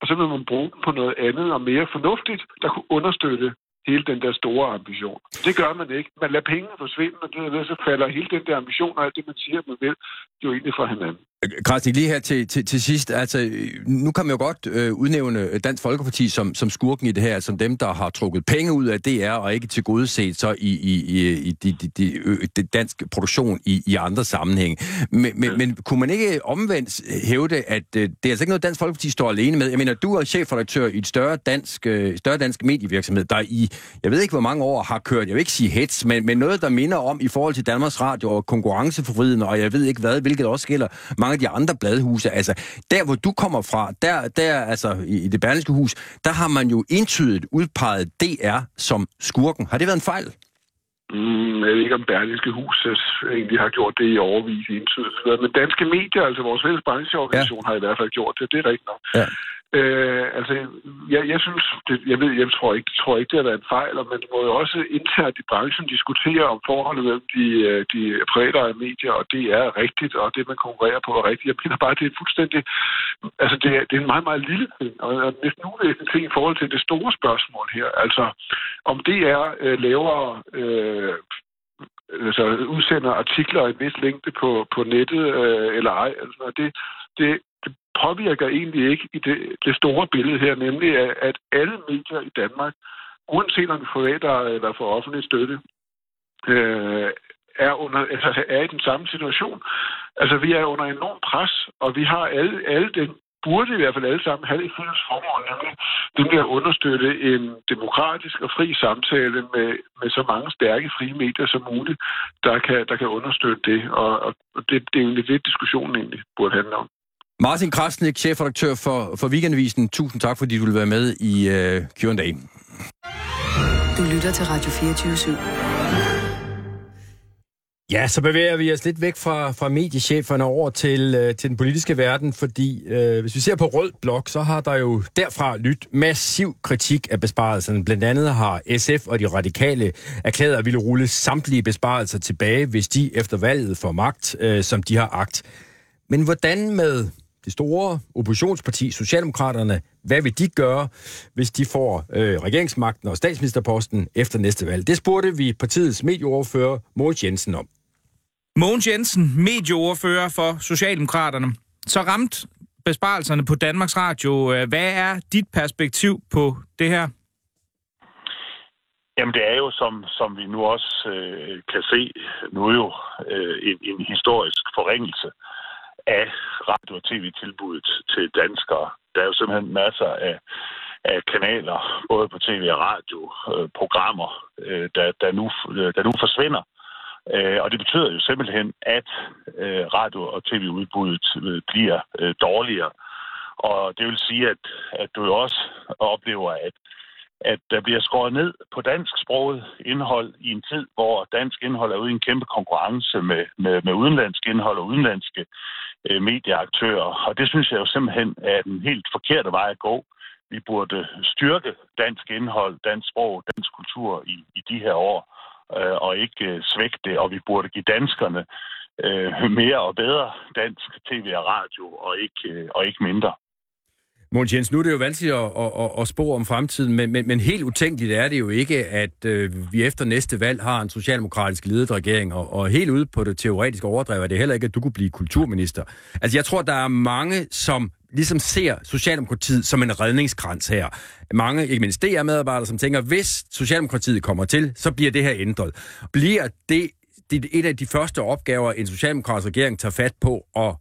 Og så vil man bruge dem på noget andet og mere fornuftigt, der kunne understøtte hele den der store ambition. Det gør man ikke. Man lader pengene forsvinde, og det, så falder hele den der ambition og alt det, man siger, man vil, jo egentlig fra hinanden. Krasnik, lige her til, til, til sidst. Altså, nu kan man jo godt øh, udnævne Dansk Folkeparti som, som skurken i det her, som dem, der har trukket penge ud af DR og ikke til gode set så i, i, i, i de, de, de, de dansk produktion i, i andre sammenhænge. Men, men, men kunne man ikke omvendt hævde, at øh, det er altså ikke noget, Dansk Folkeparti står alene med? Jeg mener, du er chefredaktør i et større dansk, øh, større dansk medievirksomhed, der i, jeg ved ikke hvor mange år har kørt, jeg vil ikke sige hets, men, men noget, der minder om i forhold til Danmarks Radio og konkurrenceforvridende, og jeg ved ikke hvad, hvilket også gælder mange af de andre bladhuse. Altså, der hvor du kommer fra, der, der altså i, i det berlingske hus, der har man jo entydigt udpeget DR som skurken. Har det været en fejl? Mm, jeg ved ikke, om Berlingske Hus egentlig har gjort det i overvis entydigt. Men danske medier, altså vores fælles brancheorganisation, ja. har i hvert fald gjort det. Det er rigtigt nok. Ja. Øh, altså, jeg, jeg synes, det, jeg ved, jeg tror ikke, tror ikke, det har været en fejl, men det må jo også internt i branchen diskutere om forholdet mellem de, øh, de private medier, og det er rigtigt, og det, man konkurrerer på, er rigtigt. Jeg mener bare, det er fuldstændig, altså, det er, det er en meget, meget lille ting, og næsten uvæsentlig ting i forhold til det store spørgsmål her. Altså, om det er øh, lavere øh, altså udsender artikler i en vis længde på, på nettet øh, eller ej. Altså, det, det påvirker egentlig ikke i det, det store billede her, nemlig at alle medier i Danmark, uanset om de forventer eller får offentlig støtte, øh, er, under, altså er i den samme situation. Altså, vi er under enorm pres, og vi har alle, alle den burde i hvert fald alle sammen have et fælles formål, nemlig det med at understøtte en demokratisk og fri samtale med, med så mange stærke frie medier som muligt, der kan, der kan understøtte det. Og, og det, det er egentlig det, diskussionen egentlig burde handle om. Martin Krasnik, chefredaktør for, for Weekendavisen. Tusind tak, fordi du vil være med i uh, Q&A. Du lytter til Radio 24 /7. Ja, så bevæger vi os lidt væk fra, fra mediecheferne over til, øh, til den politiske verden, fordi øh, hvis vi ser på Rød Blok, så har der jo derfra lyttet massiv kritik af besparelserne. Blandt andet har SF og de radikale erklæret at ville rulle samtlige besparelser tilbage, hvis de efter valget får magt, øh, som de har agt. Men hvordan med det store oppositionsparti, Socialdemokraterne, hvad vil de gøre, hvis de får øh, regeringsmagten og statsministerposten efter næste valg? Det spurgte vi partiets medieoverfører Mogens Jensen om. Mogens Jensen, medieordfører for Socialdemokraterne. Så ramt besparelserne på Danmarks Radio. Hvad er dit perspektiv på det her? Jamen det er jo, som, som vi nu også øh, kan se, nu jo øh, en, en historisk forringelse af radio- og tv-tilbuddet til danskere. Der er jo simpelthen masser af af kanaler, både på tv og radio, øh, programmer, øh, der, der, nu, øh, der nu forsvinder. Øh, og det betyder jo simpelthen, at øh, radio- og tv-udbuddet øh, bliver øh, dårligere. Og det vil sige, at, at du jo også oplever, at at der bliver skåret ned på dansk sproget indhold i en tid, hvor dansk indhold er ude i en kæmpe konkurrence med, med, med udenlandsk indhold og udenlandske øh, medieaktører. Og det synes jeg jo simpelthen er den helt forkerte vej at gå. Vi burde styrke dansk indhold, dansk sprog, dansk kultur i, i de her år, øh, og ikke øh, svække det. Og vi burde give danskerne øh, mere og bedre dansk tv og radio, og ikke, øh, og ikke mindre. Måns Jens, nu er det jo vanskeligt at, at, at, at spå om fremtiden, men, men, men helt utænkeligt er det jo ikke, at øh, vi efter næste valg har en socialdemokratisk ledet regering, og, og helt ude på det teoretiske overdrev er det heller ikke, at du kunne blive kulturminister. Altså jeg tror, der er mange, som ligesom ser Socialdemokratiet som en redningskrans her. Mange, ikke mindst DR-medarbejdere, som tænker, hvis Socialdemokratiet kommer til, så bliver det her ændret. Bliver det, det et af de første opgaver, en socialdemokratisk regering tager fat på at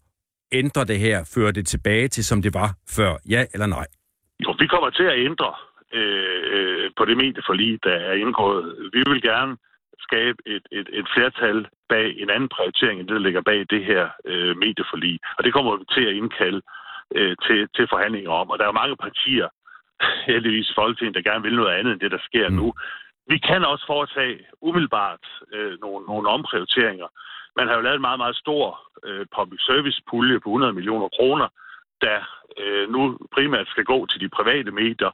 ændre det her, føre det tilbage til, som det var før? Ja eller nej? Jo, vi kommer til at ændre øh, øh, på det medieforlig, der er indgået. Vi vil gerne skabe et, et, et flertal bag en anden prioritering, end det, der ligger bag det her øh, medieforlig. Og det kommer vi til at indkalde øh, til, til forhandlinger om. Og der er mange partier, heldigvis i Folketinget, der gerne vil noget andet end det, der sker mm. nu. Vi kan også foretage umiddelbart øh, nogle, nogle omprioriteringer. Man har jo lavet en meget, meget stor øh, public service pulje på 100 millioner kroner, der øh, nu primært skal gå til de private medier.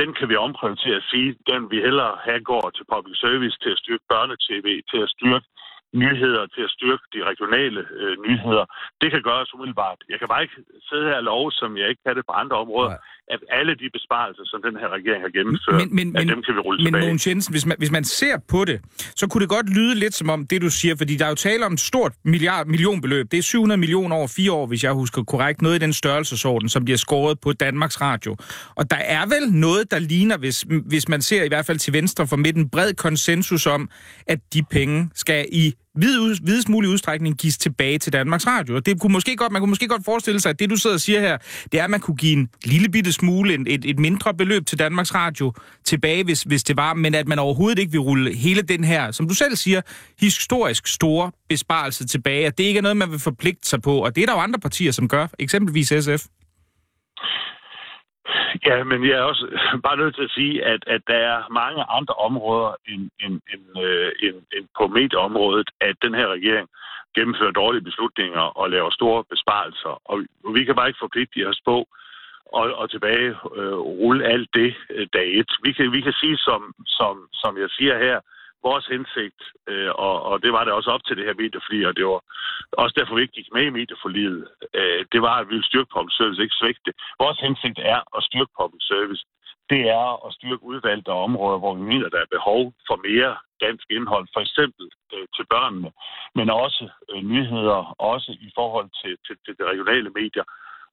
Den kan vi omprioritere at sige, den vi hellere have går til public service, til at styrke børnetv, til at styrke nyheder, til at styrke de regionale øh, nyheder. Det kan gøres umiddelbart. Jeg kan bare ikke sidde her og love, som jeg ikke kan det på andre områder, Nej at alle de besparelser, som den her regering har gennemført, men, men, at dem kan vi rulle men, tilbage. Men Mogens Jensen, hvis man, hvis man ser på det, så kunne det godt lyde lidt som om det, du siger, fordi der er jo tale om et stort milliard, millionbeløb. Det er 700 millioner over fire år, hvis jeg husker korrekt, noget i den størrelsesorden, som bliver skåret på Danmarks Radio. Og der er vel noget, der ligner, hvis, hvis man ser i hvert fald til venstre for midten, bred konsensus om, at de penge skal i vid, videst mulig udstrækning gives tilbage til Danmarks Radio. Og det kunne måske godt, man kunne måske godt forestille sig, at det, du sidder og siger her, det er, at man kunne give en lille bitte smule, et, et mindre beløb til Danmarks Radio tilbage, hvis, hvis det var, men at man overhovedet ikke vil rulle hele den her, som du selv siger, historisk store besparelse tilbage, at det ikke er noget, man vil forpligte sig på, og det er der jo andre partier, som gør, eksempelvis SF. Ja, men jeg er også bare nødt til at sige, at, at der er mange andre områder end, end, end, øh, end, end på medieområdet, at den her regering gennemfører dårlige beslutninger og laver store besparelser. Og vi kan bare ikke forpligte os på og, og tilbage øh, rulle alt det øh, dag et. Vi kan, vi kan sige, som, som, som jeg siger her, vores hensigt, øh, og, og det var det også op til det her medieforlig, og det var også derfor, vi ikke gik med i medieforliget, øh, det var, at vi ville styrke public service, ikke svække det. Vores hensigt er at styrke public service. Det er at styrke udvalgte områder, hvor vi mener, der er behov for mere dansk indhold, for eksempel øh, til børnene, men også øh, nyheder, også i forhold til, til, til de regionale medier.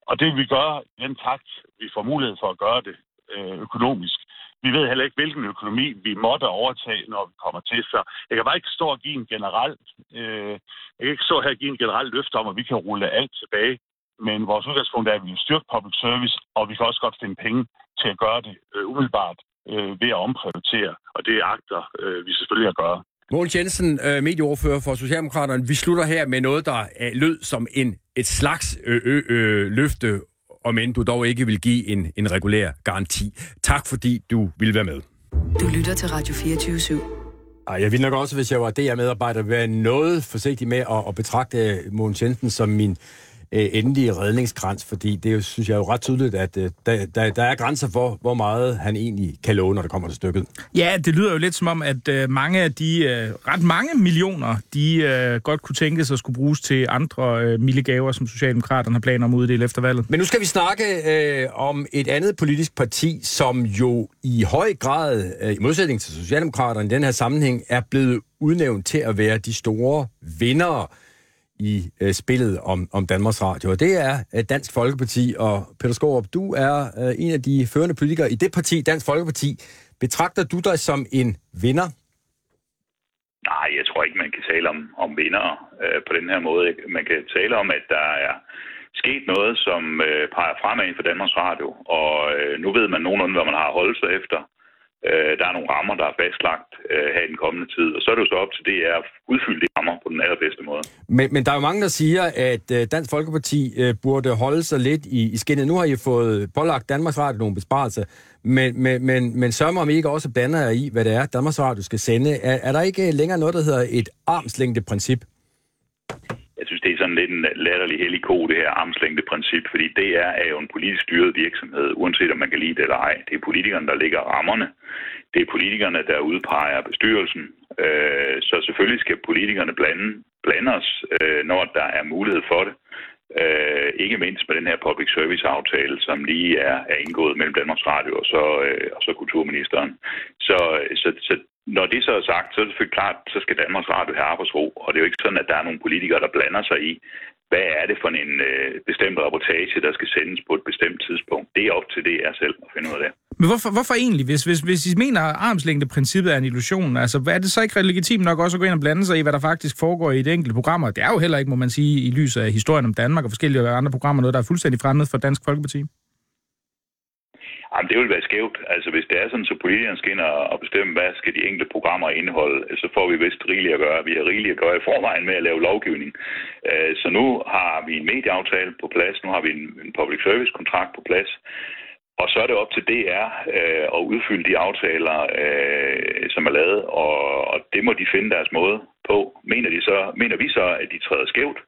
Og det vil vi gøre i den takt, vi får mulighed for at gøre det øh, økonomisk. Vi ved heller ikke, hvilken økonomi vi måtte overtage, når vi kommer til. Så jeg kan bare ikke stå og give en generel, øh, jeg kan ikke stå her og give en generel løfte om, at vi kan rulle alt tilbage. Men vores udgangspunkt er, at vi vil styrke public service, og vi kan også godt finde penge til at gøre det øh, umiddelbart øh, ved at omprioritere. Og det agter øh, vi selvfølgelig at gøre. Mogens Jensen, øh, medieordfører for Socialdemokraterne. Vi slutter her med noget, der øh, lød som en, et slags ø- ø- ø- løfte om end du dog ikke vil give en, en regulær garanti. Tak fordi du vil være med. Du lytter til Radio 24 /7. Ej, jeg ville nok også, hvis jeg var DR-medarbejder, være noget forsigtig med at, at betragte Mogens Jensen som min øh, endelige redningskrans, fordi det synes jeg er jo ret tydeligt, at øh, der, der, der er grænser for, hvor meget han egentlig kan love, når det kommer til stykket. Ja, det lyder jo lidt som om, at øh, mange af de øh, ret mange millioner, de øh, godt kunne tænke sig at skulle bruges til andre øh, milde gaver, som Socialdemokraterne har planer om at uddele efter valget. Men nu skal vi snakke øh, om et andet politisk parti, som jo i høj grad, øh, i modsætning til Socialdemokraterne i den her sammenhæng, er blevet udnævnt til at være de store vindere i øh, spillet om, om Danmarks Radio. Og det er øh, Dansk Folkeparti, og Peter Skorup, du er øh, en af de førende politikere i det parti, Dansk Folkeparti. Betragter du dig som en vinder? Nej, jeg tror ikke, man kan tale om, om vinder øh, på den her måde. Man kan tale om, at der er sket noget, som øh, peger fremad for Danmarks Radio, og øh, nu ved man nogenlunde, hvad man har at holde sig efter. Øh, der er nogle rammer, der er fastlagt øh, her i den kommende tid, og så er det jo så op til det at udfylde de rammer på den allerbedste måde. Men, men der er jo mange, der siger, at øh, Dansk Folkeparti øh, burde holde sig lidt i, i skinnet. Nu har I fået pålagt Danmarks Radio nogle besparelser, men, men, men, men sørger om I ikke også blander jer i, hvad det er, Danmarks Radio skal sende. Er, er der ikke øh, længere noget, der hedder et armslængde princip? Jeg synes, det er sådan lidt en latterlig hellig ko, det her armslængde-princip, fordi DR er jo en politisk styret virksomhed, uanset om man kan lide det eller ej. Det er politikerne, der ligger rammerne. Det er politikerne, der udpeger bestyrelsen. Øh, så selvfølgelig skal politikerne blande, blande os, øh, når der er mulighed for det. Øh, ikke mindst med den her public service aftale, som lige er, er indgået mellem Danmarks Radio og så, øh, og så kulturministeren. Så, øh, så, så når det så er sagt, så er det selvfølgelig klart, så skal Danmarks Radio have arbejdsro, og det er jo ikke sådan, at der er nogle politikere, der blander sig i, hvad er det for en øh, bestemt rapportage, der skal sendes på et bestemt tidspunkt. Det er op til det, jeg selv at finde ud af det. Men hvorfor, hvorfor egentlig? Hvis, hvis, hvis I mener, at armslængdeprincippet er en illusion, altså er det så ikke legitimt nok også at gå ind og blande sig i, hvad der faktisk foregår i det enkelte program? Det er jo heller ikke, må man sige, i lyset af historien om Danmark og forskellige andre programmer, noget, der er fuldstændig fremmed for Dansk Folkeparti. Jamen, det vil være skævt. Altså, hvis det er sådan, så politikerne skal ind og bestemme, hvad skal de enkelte programmer indeholde, øh, så får vi vist rigeligt at gøre. Vi har rigeligt at gøre i forvejen med at lave lovgivning. Øh, så nu har vi en medieaftale på plads, nu har vi en public service kontrakt på plads, og så er det op til DR øh, at udfylde de aftaler, øh, som er lavet, og, og det må de finde deres måde på. Mener, de så, mener vi så, at de træder skævt,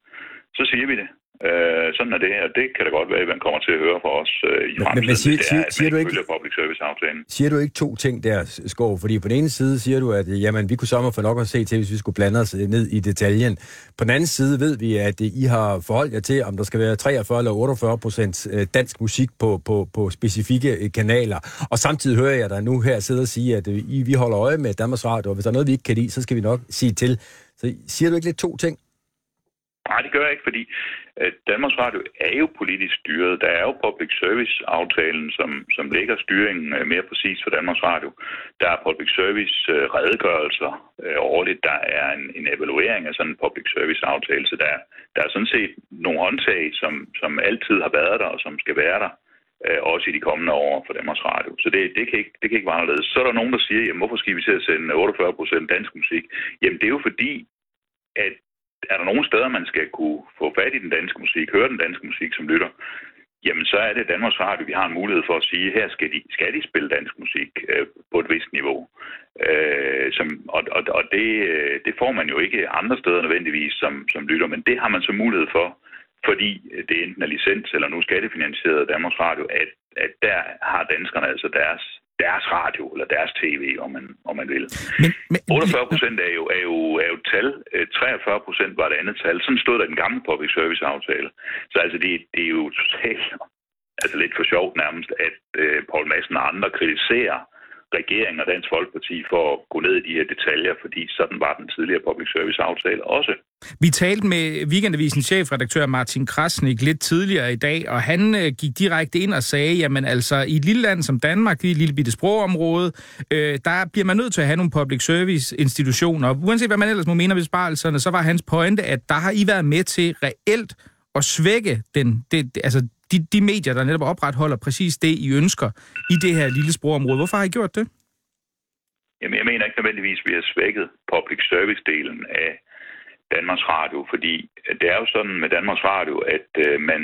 så siger vi det. Øh, sådan er det, og det kan da godt være, at man kommer til at høre fra os øh, i fremtiden, men, men siger, det er, siger, siger du ikke, public service aftalen. Siger du ikke to ting der, Skov? Fordi på den ene side siger du, at jamen, vi kunne sommer få nok at se til, hvis vi skulle blande os ned i detaljen. På den anden side ved vi, at I har forholdt jer til, om der skal være 43 eller 48 procent øh, dansk musik på, på, på specifikke øh, kanaler. Og samtidig hører jeg dig nu her sidde og sige, at I, vi holder øje med Danmarks Radio, og hvis der er noget, vi ikke kan lide, så skal vi nok sige til. Så siger du ikke lidt to ting? Nej, det gør jeg ikke, fordi øh, Danmarks Radio er jo politisk styret. Der er jo public service-aftalen, som, som lægger styringen øh, mere præcis for Danmarks Radio. Der er public service-redegørelser øh, årligt. Der er en, en evaluering af sådan en public service-aftale. Så der, der er sådan set nogle håndtag, som, som altid har været der og som skal være der også i de kommende år for Danmarks Radio. Så det, det, kan ikke, det kan ikke være anderledes. Så er der nogen, der siger, jamen hvorfor skal vi til at sende 48 procent dansk musik? Jamen det er jo fordi, at er der nogle steder, man skal kunne få fat i den danske musik, høre den danske musik som lytter, jamen så er det Danmarks Radio, vi har en mulighed for at sige, her skal de, skal de spille dansk musik øh, på et vist niveau. Øh, som, og og, og det, øh, det får man jo ikke andre steder nødvendigvis som, som lytter, men det har man så mulighed for, fordi det enten er licens eller nu skattefinansieret Danmarks Radio, at, at der har danskerne altså deres deres radio eller deres tv, om man, om man vil. Men, men, 48 procent er jo, er, jo, er jo et tal. 43 øh, procent var et andet tal. Sådan stod der den gamle public service aftale. Så altså, det, det er jo totalt, altså lidt for sjovt nærmest, at uh, Paul Madsen og andre kritiserer regeringen og Dansk Folkeparti for at gå ned i de her detaljer, fordi sådan var den tidligere public service aftale også. Vi talte med Weekendavisens chefredaktør Martin Krasnik lidt tidligere i dag, og han øh, gik direkte ind og sagde, jamen altså i et lille land som Danmark, i et lille bitte sprogområde, øh, der bliver man nødt til at have nogle public service institutioner. Uanset hvad man ellers må mene om besparelserne, så var hans pointe, at der har I været med til reelt at svække den, det, altså de, de medier, der netop opretholder præcis det, I ønsker i det her lille sprogområde. Hvorfor har I gjort det? Jamen, jeg mener ikke nødvendigvis, at vi har svækket public service-delen af Danmarks Radio, fordi det er jo sådan med Danmarks Radio, at øh, man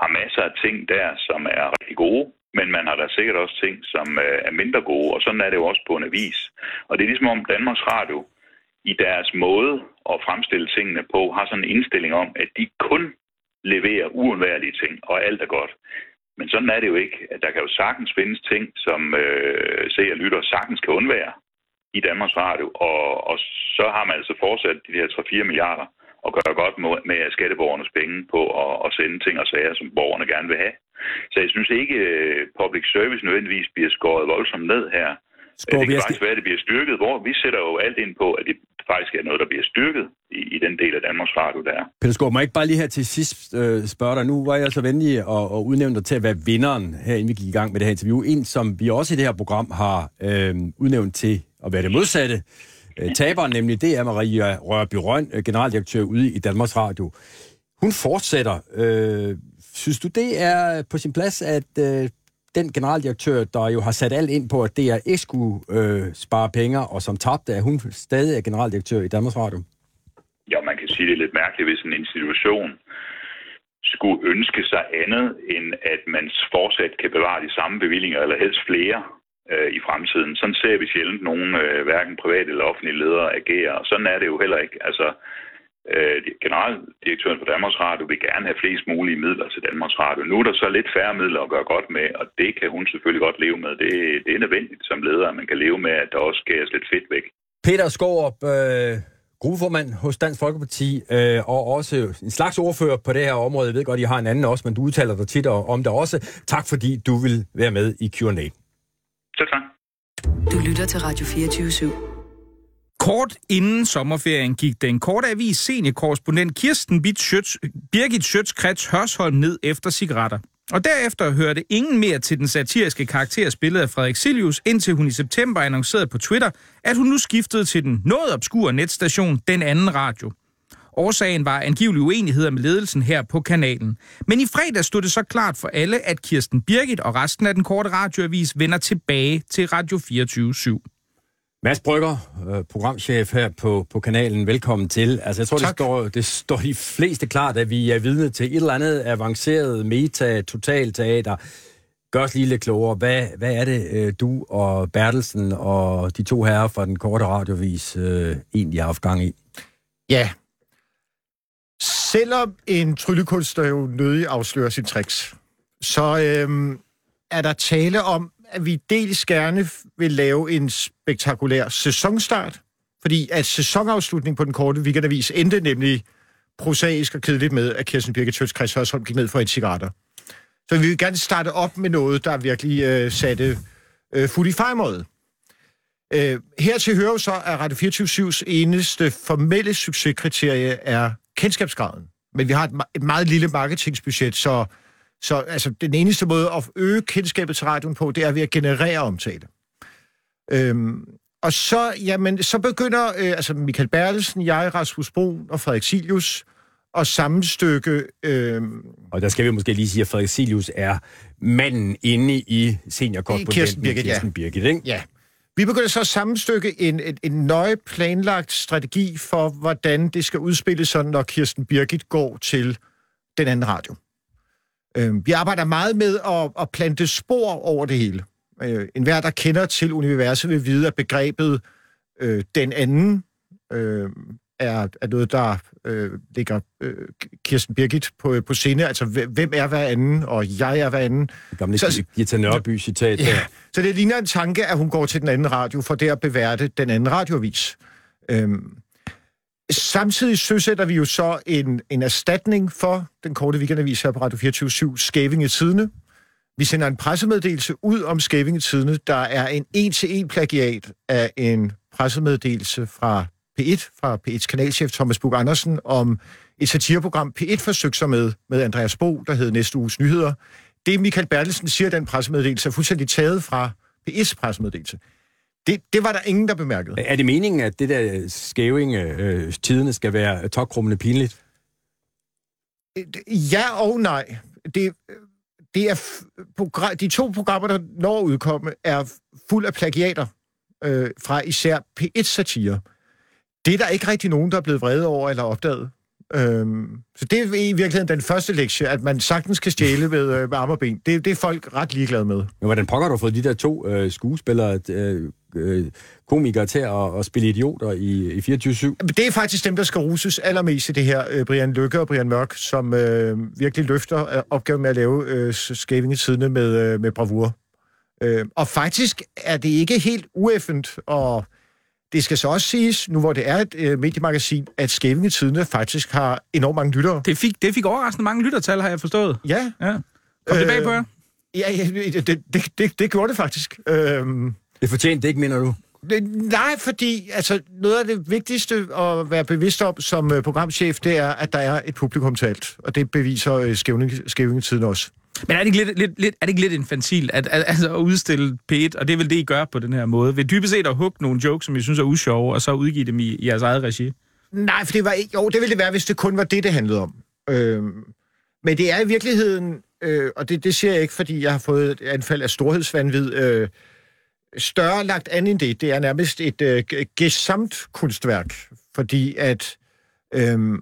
har masser af ting der, som er rigtig gode, men man har da sikkert også ting, som øh, er mindre gode, og sådan er det jo også på en avis. Og det er ligesom om Danmarks Radio i deres måde at fremstille tingene på, har sådan en indstilling om, at de kun leverer uundværlige ting, og alt er godt. Men sådan er det jo ikke. Der kan jo sagtens findes ting, som øh, ser og lytter sagtens kan undvære i Danmarks Radio, og, og så har man altså fortsat de her 3-4 milliarder og gøre godt med skatteborgernes penge på at, at sende ting og sager, som borgerne gerne vil have. Så jeg synes ikke, at public service nødvendigvis bliver skåret voldsomt ned her. Skår, det kan faktisk være, at det bliver styrket. Hvor vi sætter jo alt ind på, at det faktisk er noget, der bliver styrket i, i den del af Danmarks Radio, der Peter Skåb, må jeg ikke bare lige her til sidst øh, spørge dig. Nu var jeg så venlig at, at udnævne dig til at være vinderen, her inden vi gik i gang med det her interview. En, som vi også i det her program har øh, udnævnt til at være det modsatte. Øh, taberen nemlig, det er Maria Rørby Røn, øh, generaldirektør ude i Danmarks Radio. Hun fortsætter, øh, synes du, det er på sin plads, at øh, den generaldirektør, der jo har sat alt ind på, at DR ikke skulle øh, spare penge, og som tabte, at hun stadig er generaldirektør i Danmarks Radio? Ja, man kan sige, det er lidt mærkeligt, hvis en institution skulle ønske sig andet, end at man fortsat kan bevare de samme bevillinger, eller helst flere øh, i fremtiden. Sådan ser vi sjældent nogen, øh, hverken private eller offentlige ledere agere, og sådan er det jo heller ikke. Altså, øh, generaldirektøren for Danmarks Radio vil gerne have flest mulige midler til Danmarks Radio. Nu er der så lidt færre midler at gøre godt med, og det kan hun selvfølgelig godt leve med. Det, det er nødvendigt som leder, at man kan leve med, at der også skæres lidt fedt væk. Peter Skorup, øh, gruppeformand hos Dansk Folkeparti, øh, og også en slags ordfører på det her område. Jeg ved godt, I har en anden også, men du udtaler dig tit om det også. Tak fordi du vil være med i Q&A. Så tak. Du lytter til Radio 24 /7. Kort inden sommerferien gik den korte avis seniorkorrespondent Kirsten Birgit Schøtz-Krets Hørsholm ned efter cigaretter. Og derefter hørte ingen mere til den satiriske karakter spillet af Frederik Silius, indtil hun i september annoncerede på Twitter, at hun nu skiftede til den noget obskure netstation Den Anden Radio. Årsagen var angivelig uenigheder med ledelsen her på kanalen. Men i fredag stod det så klart for alle, at Kirsten Birgit og resten af den korte radioavis vender tilbage til Radio 24 /7. Mads Brygger, øh, programchef her på, på kanalen. Velkommen til. Altså, jeg tror, det står, det står de fleste klart, at vi er vidne til et eller andet avanceret meta, total teater. Gør os lige lidt klogere. Hvad, hvad er det, øh, du og Bertelsen og de to herrer fra den korte radiovis øh, egentlig har haft gang i? Ja. Selvom en tryllekunstner jo nødig afslører sin tricks, så øhm, er der tale om, at vi dels gerne vil lave en spektakulær sæsonstart, fordi at sæsonafslutning på den korte weekendavis endte nemlig prosaisk og kedeligt med, at Kirsten Birgit Tøts Chris Hørsholm gik ned for en cigaretter. Så vi vil gerne starte op med noget, der virkelig øh, satte øh, fuld i fejmåde. Øh, hertil hører jo så, at Radio 24-7's eneste formelle succeskriterie er kendskabsgraden. Men vi har et, et meget lille marketingsbudget, så så altså, den eneste måde at øge kendskabet til radioen på, det er ved at generere omtale. Øhm, og så, jamen, så begynder øh, altså Michael Bertelsen, jeg, Rasmus Brun og Frederik Silius at sammenstykke... Øh, og der skal vi måske lige sige, at Frederik Silius er manden inde i seniorkorrespondenten Kirsten Birgit, Kirsten ja. Birgit, ikke? Ja. Vi begynder så at sammenstykke en, en, en nøje planlagt strategi for, hvordan det skal udspilles sådan, når Kirsten Birgit går til den anden radio. Øh, vi arbejder meget med at, at plante spor over det hele. Øh, en hver, der kender til universet, vil vide, at begrebet øh, den anden øh, er, er noget, der øh, ligger øh, Kirsten Birgit på, på scene. Altså, hvem er hver anden, og jeg er hver anden. Gamle så, Gita Nørby citat. Ja, så det ligner en tanke, at hun går til den anden radio, for der at beværte den anden radioavis. Øhm, Samtidig søsætter vi jo så en, en erstatning for den korte weekendavis her på Radio 24 Skævinge Tidene. Vi sender en pressemeddelelse ud om Skævinge Tidene, der er en en-til-en plagiat af en pressemeddelelse fra P1, fra P1's kanalchef Thomas Bug Andersen, om et satireprogram P1 forsøgte sig med, med Andreas Bo, der hed Næste Uges Nyheder. Det Michael Bertelsen siger, den pressemeddelelse er fuldstændig taget fra P1's pressemeddelelse. Det, det var der ingen, der bemærkede. Er det meningen, at det der skæving øh, tiderne skal være tokkrummende pinligt? Ja og nej. Det, det er de to programmer, der når udkomme, er fuld af plagiater øh, fra især P1-satire. Det er der ikke rigtig nogen, der er blevet vrede over eller opdaget. Øhm, så det er i virkeligheden den første lektie, at man sagtens kan stjæle med, øh, med arm og ben. Det, det er folk ret ligeglade med. Men hvordan pokker du fået de der to øh, skuespillere, øh, øh, komikere til at, at spille idioter i, i 24-7? Det er faktisk dem, der skal ruses allermest i det her. Øh, Brian Lykke og Brian Mørk, som øh, virkelig løfter øh, opgaven med at lave øh, skæving i tidene med, øh, med bravur. Øh, og faktisk er det ikke helt ueffent og det skal så også siges, nu hvor det er et øh, mediemagasin, at Skæving Tidene faktisk har enormt mange lyttere. Det fik, det fik overraskende mange lyttertal, har jeg forstået. Ja. ja. Kom øh, det bag på jer? Ja, ja det, det, det, det gjorde det faktisk. Øhm, det fortjente det ikke, mener du? Nej, fordi altså, noget af det vigtigste at være bevidst om som uh, programchef, det er, at der er et publikum til alt. Og det beviser uh, Skævning, Tiden også. Men er det ikke lidt, lidt, lidt, er det ikke lidt infantil at, at, altså at udstille P1, og det er vel det, I gør på den her måde? Vil dybest set at hugge nogle jokes, som I synes er usjove, og så udgive dem i, i jeres eget regi? Nej, for det var ikke... Jo, det ville det være, hvis det kun var det, det handlede om. Øh, Men det er i virkeligheden, øh, og det, det siger jeg ikke, fordi jeg har fået et anfald af storhedsvandvid, øh, større lagt an end det. Det er nærmest et øh, gesamt kunstværk, fordi at øh,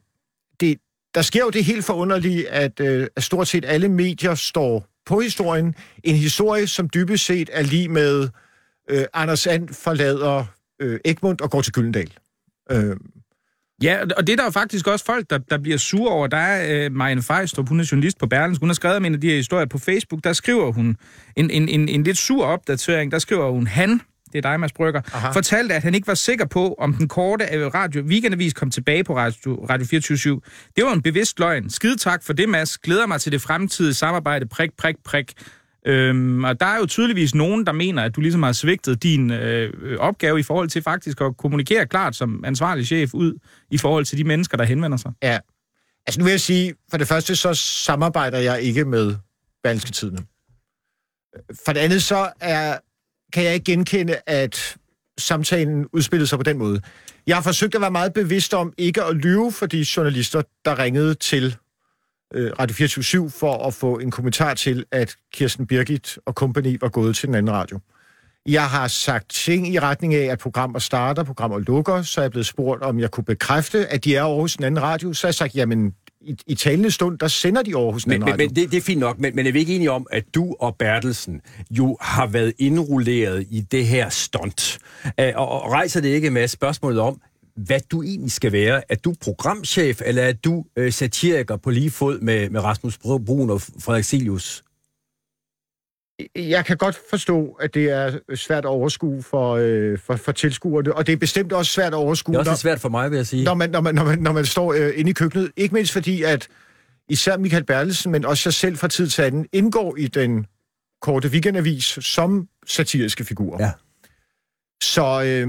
det, der sker jo det helt forunderlige, at, øh, at stort set alle medier står på historien. En historie, som dybest set er lige med øh, Anders And forlader øh, Egmont og går til Gyldendal. Øh, Ja, og det er der jo faktisk også folk, der, der bliver sure over. Der er øh, Marianne Fejstrup, hun er journalist på Berlingske. Hun har skrevet om en af de her historier på Facebook. Der skriver hun en, en, en, en lidt sur opdatering. Der skriver hun, han, det er dig, Mads Brygger, Aha. fortalte, at han ikke var sikker på, om den korte radio weekendavis kom tilbage på Radio, radio 24 Det var en bevidst løgn. Skide tak for det, Mads. Glæder mig til det fremtidige samarbejde. Prik, prik, prik. Øhm, og der er jo tydeligvis nogen, der mener, at du ligesom har svigtet din øh, opgave i forhold til faktisk at kommunikere klart som ansvarlig chef ud i forhold til de mennesker, der henvender sig. Ja. Altså nu vil jeg sige, for det første så samarbejder jeg ikke med Berlingske Tidene. For det andet så er, kan jeg ikke genkende, at samtalen udspillede sig på den måde. Jeg har forsøgt at være meget bevidst om ikke at lyve for de journalister, der ringede til øh, Radio 24 for at få en kommentar til, at Kirsten Birgit og kompagni var gået til den anden radio. Jeg har sagt ting i retning af, at programmer starter, programmer lukker, så er jeg blevet spurgt, om jeg kunne bekræfte, at de er over hos den anden radio. Så har jeg sagt, jamen, i, i talende stund, der sender de den men, radio. Men, det, det er fint nok, men, men er vi ikke enige om, at du og Bertelsen jo har været indrulleret i det her stunt? Og, og rejser det ikke med spørgsmålet om, hvad du egentlig skal være. Er du programchef, eller er du øh, satiriker på lige fod med, med Rasmus Brun og Frederik Silius? Jeg kan godt forstå, at det er svært at overskue for, øh, for, for tilskuerne, og det er bestemt også svært at overskue. Det er også når, svært for mig, vil jeg sige. Når man, når man, når man, når man står øh, inde i køkkenet. Ikke mindst fordi, at især Michael Bertelsen, men også jeg selv fra tid til anden, indgår i den korte weekendavis som satiriske figurer. Ja. Så øh,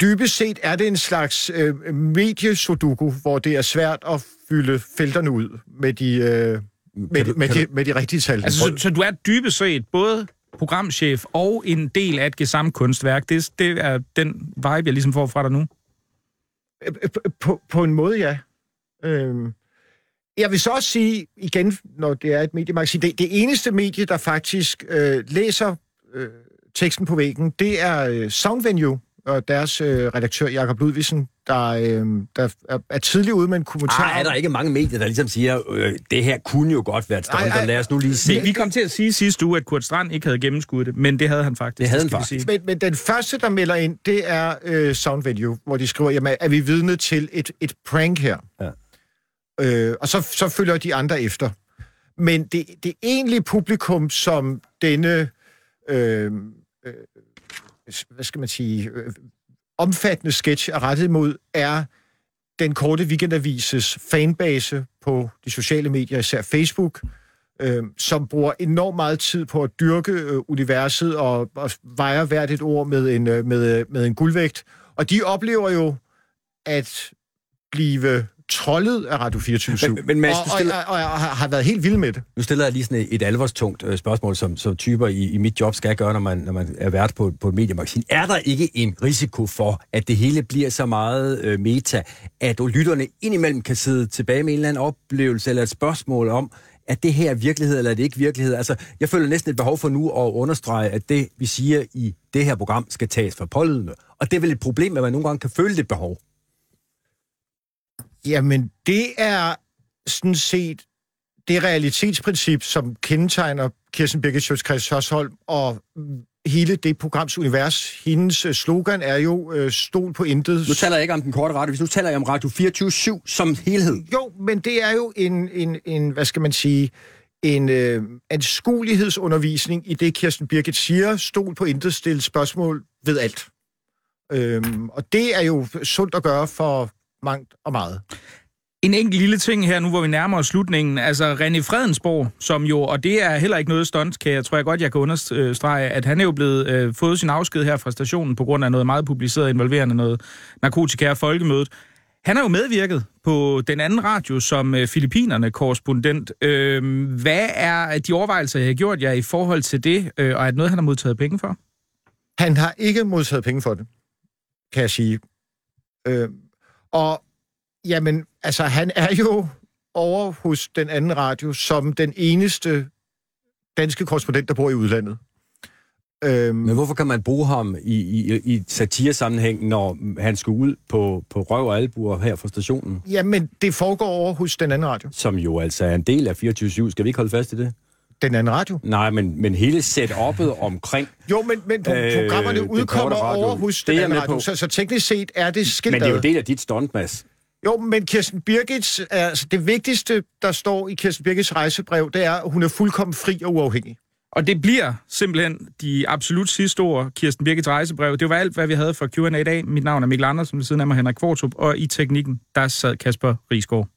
dybest set er det en slags øh, mediesudoku, hvor det er svært at fylde felterne ud med de, øh, med, du- med, de, med de rigtige tal. Altså, så, så du er dybest set både programchef og en del af et gesamt kunstværk. Det, det er den vibe, jeg ligesom får fra dig nu. Øh, På, på en måde, ja. Øhm, jeg vil så også sige, igen, når det er et mediemagasin, det, det eneste medie, der faktisk øh, læser øh, teksten på væggen, det er øh, Soundvenue og deres øh, redaktør, Jakob Ludvigsen, der, øh, der er, er tidlig ude med en kommentar. Ah, er der ikke mange medier, der ligesom siger, øh, det her kunne jo godt være et stunt, Ej, ej. lad os nu lige se. Vi, vi kom til at sige sidste uge, at Kurt Strand ikke havde gennemskuddet det, men det havde han faktisk. Det havde han faktisk. Men, men den første, der melder ind, det er øh, Soundvenue, hvor de skriver, jamen, er vi vidne til et, et prank her? Ja. Øh, og så, så følger de andre efter. Men det, det egentlige publikum, som denne, øh, øh, hvad skal man sige, øh, omfattende sketch er rettet mod, er den korte weekendavises fanbase på de sociale medier, især Facebook, øh, som bruger enormt meget tid på at dyrke øh, universet og, og vejer hvert et ord med en, øh, med, øh, med en guldvægt. Og de oplever jo at blive trollet af Radio 24 Men- men Mads, og, og, og, og, og har været helt vild med det. Nu stiller jeg lige sådan et, et alvorstungt øh, spørgsmål, som, som typer i, i mit job skal gøre, når man, når man er vært på, på et mediemagasin. Er der ikke en risiko for, at det hele bliver så meget øh, meta, at lytterne indimellem kan sidde tilbage med en eller anden oplevelse eller et spørgsmål om, at det her er virkelighed, eller er det ikke virkelighed? Altså, jeg føler næsten et behov for nu at understrege, at det, vi siger i det her program, skal tages for pålydende. Og det er vel et problem, at man nogle gange kan føle det behov. Jamen, det er sådan set det realitetsprincip, som kendetegner Kirsten Birgit Sjøtskreds Hørsholm og hele det programs univers. Hendes øh, slogan er jo øh, stol på intet. Nu taler jeg ikke om den korte radio, hvis nu taler jeg om Radio 24 som helhed. Jo, men det er jo en, en, en hvad skal man sige, en øh, anskuelighedsundervisning i det, Kirsten Birgit siger. Stol på intet, stille spørgsmål ved alt. Øhm, og det er jo sundt at gøre for mangt og meget. En enkelt lille ting her, nu hvor vi nærmer os slutningen. Altså René Fredensborg, som jo, og det er heller ikke noget stunt, kan jeg tror jeg godt, jeg kan understrege, at han er jo blevet øh, fået sin afsked her fra stationen på grund af noget meget publiceret involverende noget narkotika og folkemødet. Han har jo medvirket på den anden radio som øh, Filippinerne korrespondent. Øh, hvad er de overvejelser, jeg har gjort jer i forhold til det, øh, og er det noget, han har modtaget penge for? Han har ikke modtaget penge for det, kan jeg sige. Øh, og jamen, altså, han er jo over hos den anden radio som den eneste danske korrespondent, der bor i udlandet. Øhm, Men hvorfor kan man bruge ham i, i, i satiresammenhæng, når han skulle ud på, på røv og albuer her fra stationen? jamen, det foregår over hos den anden radio. Som jo altså er en del af 24-7. Skal vi ikke holde fast i det? Den anden radio. Nej, men, men hele setup'et omkring... Jo, men, men Øh, programmerne den udkommer over hos Det den anden radio. Så, så teknisk set er det skilt Men det er jo del af dit stunt, Mads. Jo, men Kirsten Birgits, altså det vigtigste, der står i Kirsten Birgits rejsebrev, det er, at hun er fuldkommen fri og uafhængig. Og det bliver simpelthen de absolut sidste ord, Kirsten Birgits rejsebrev. Det var alt, hvad vi havde for Q&A i dag. Mit navn er Mikkel Andersen, ved siden af mig Henrik Kvartrup, og i teknikken, der sad Kasper Risgaard.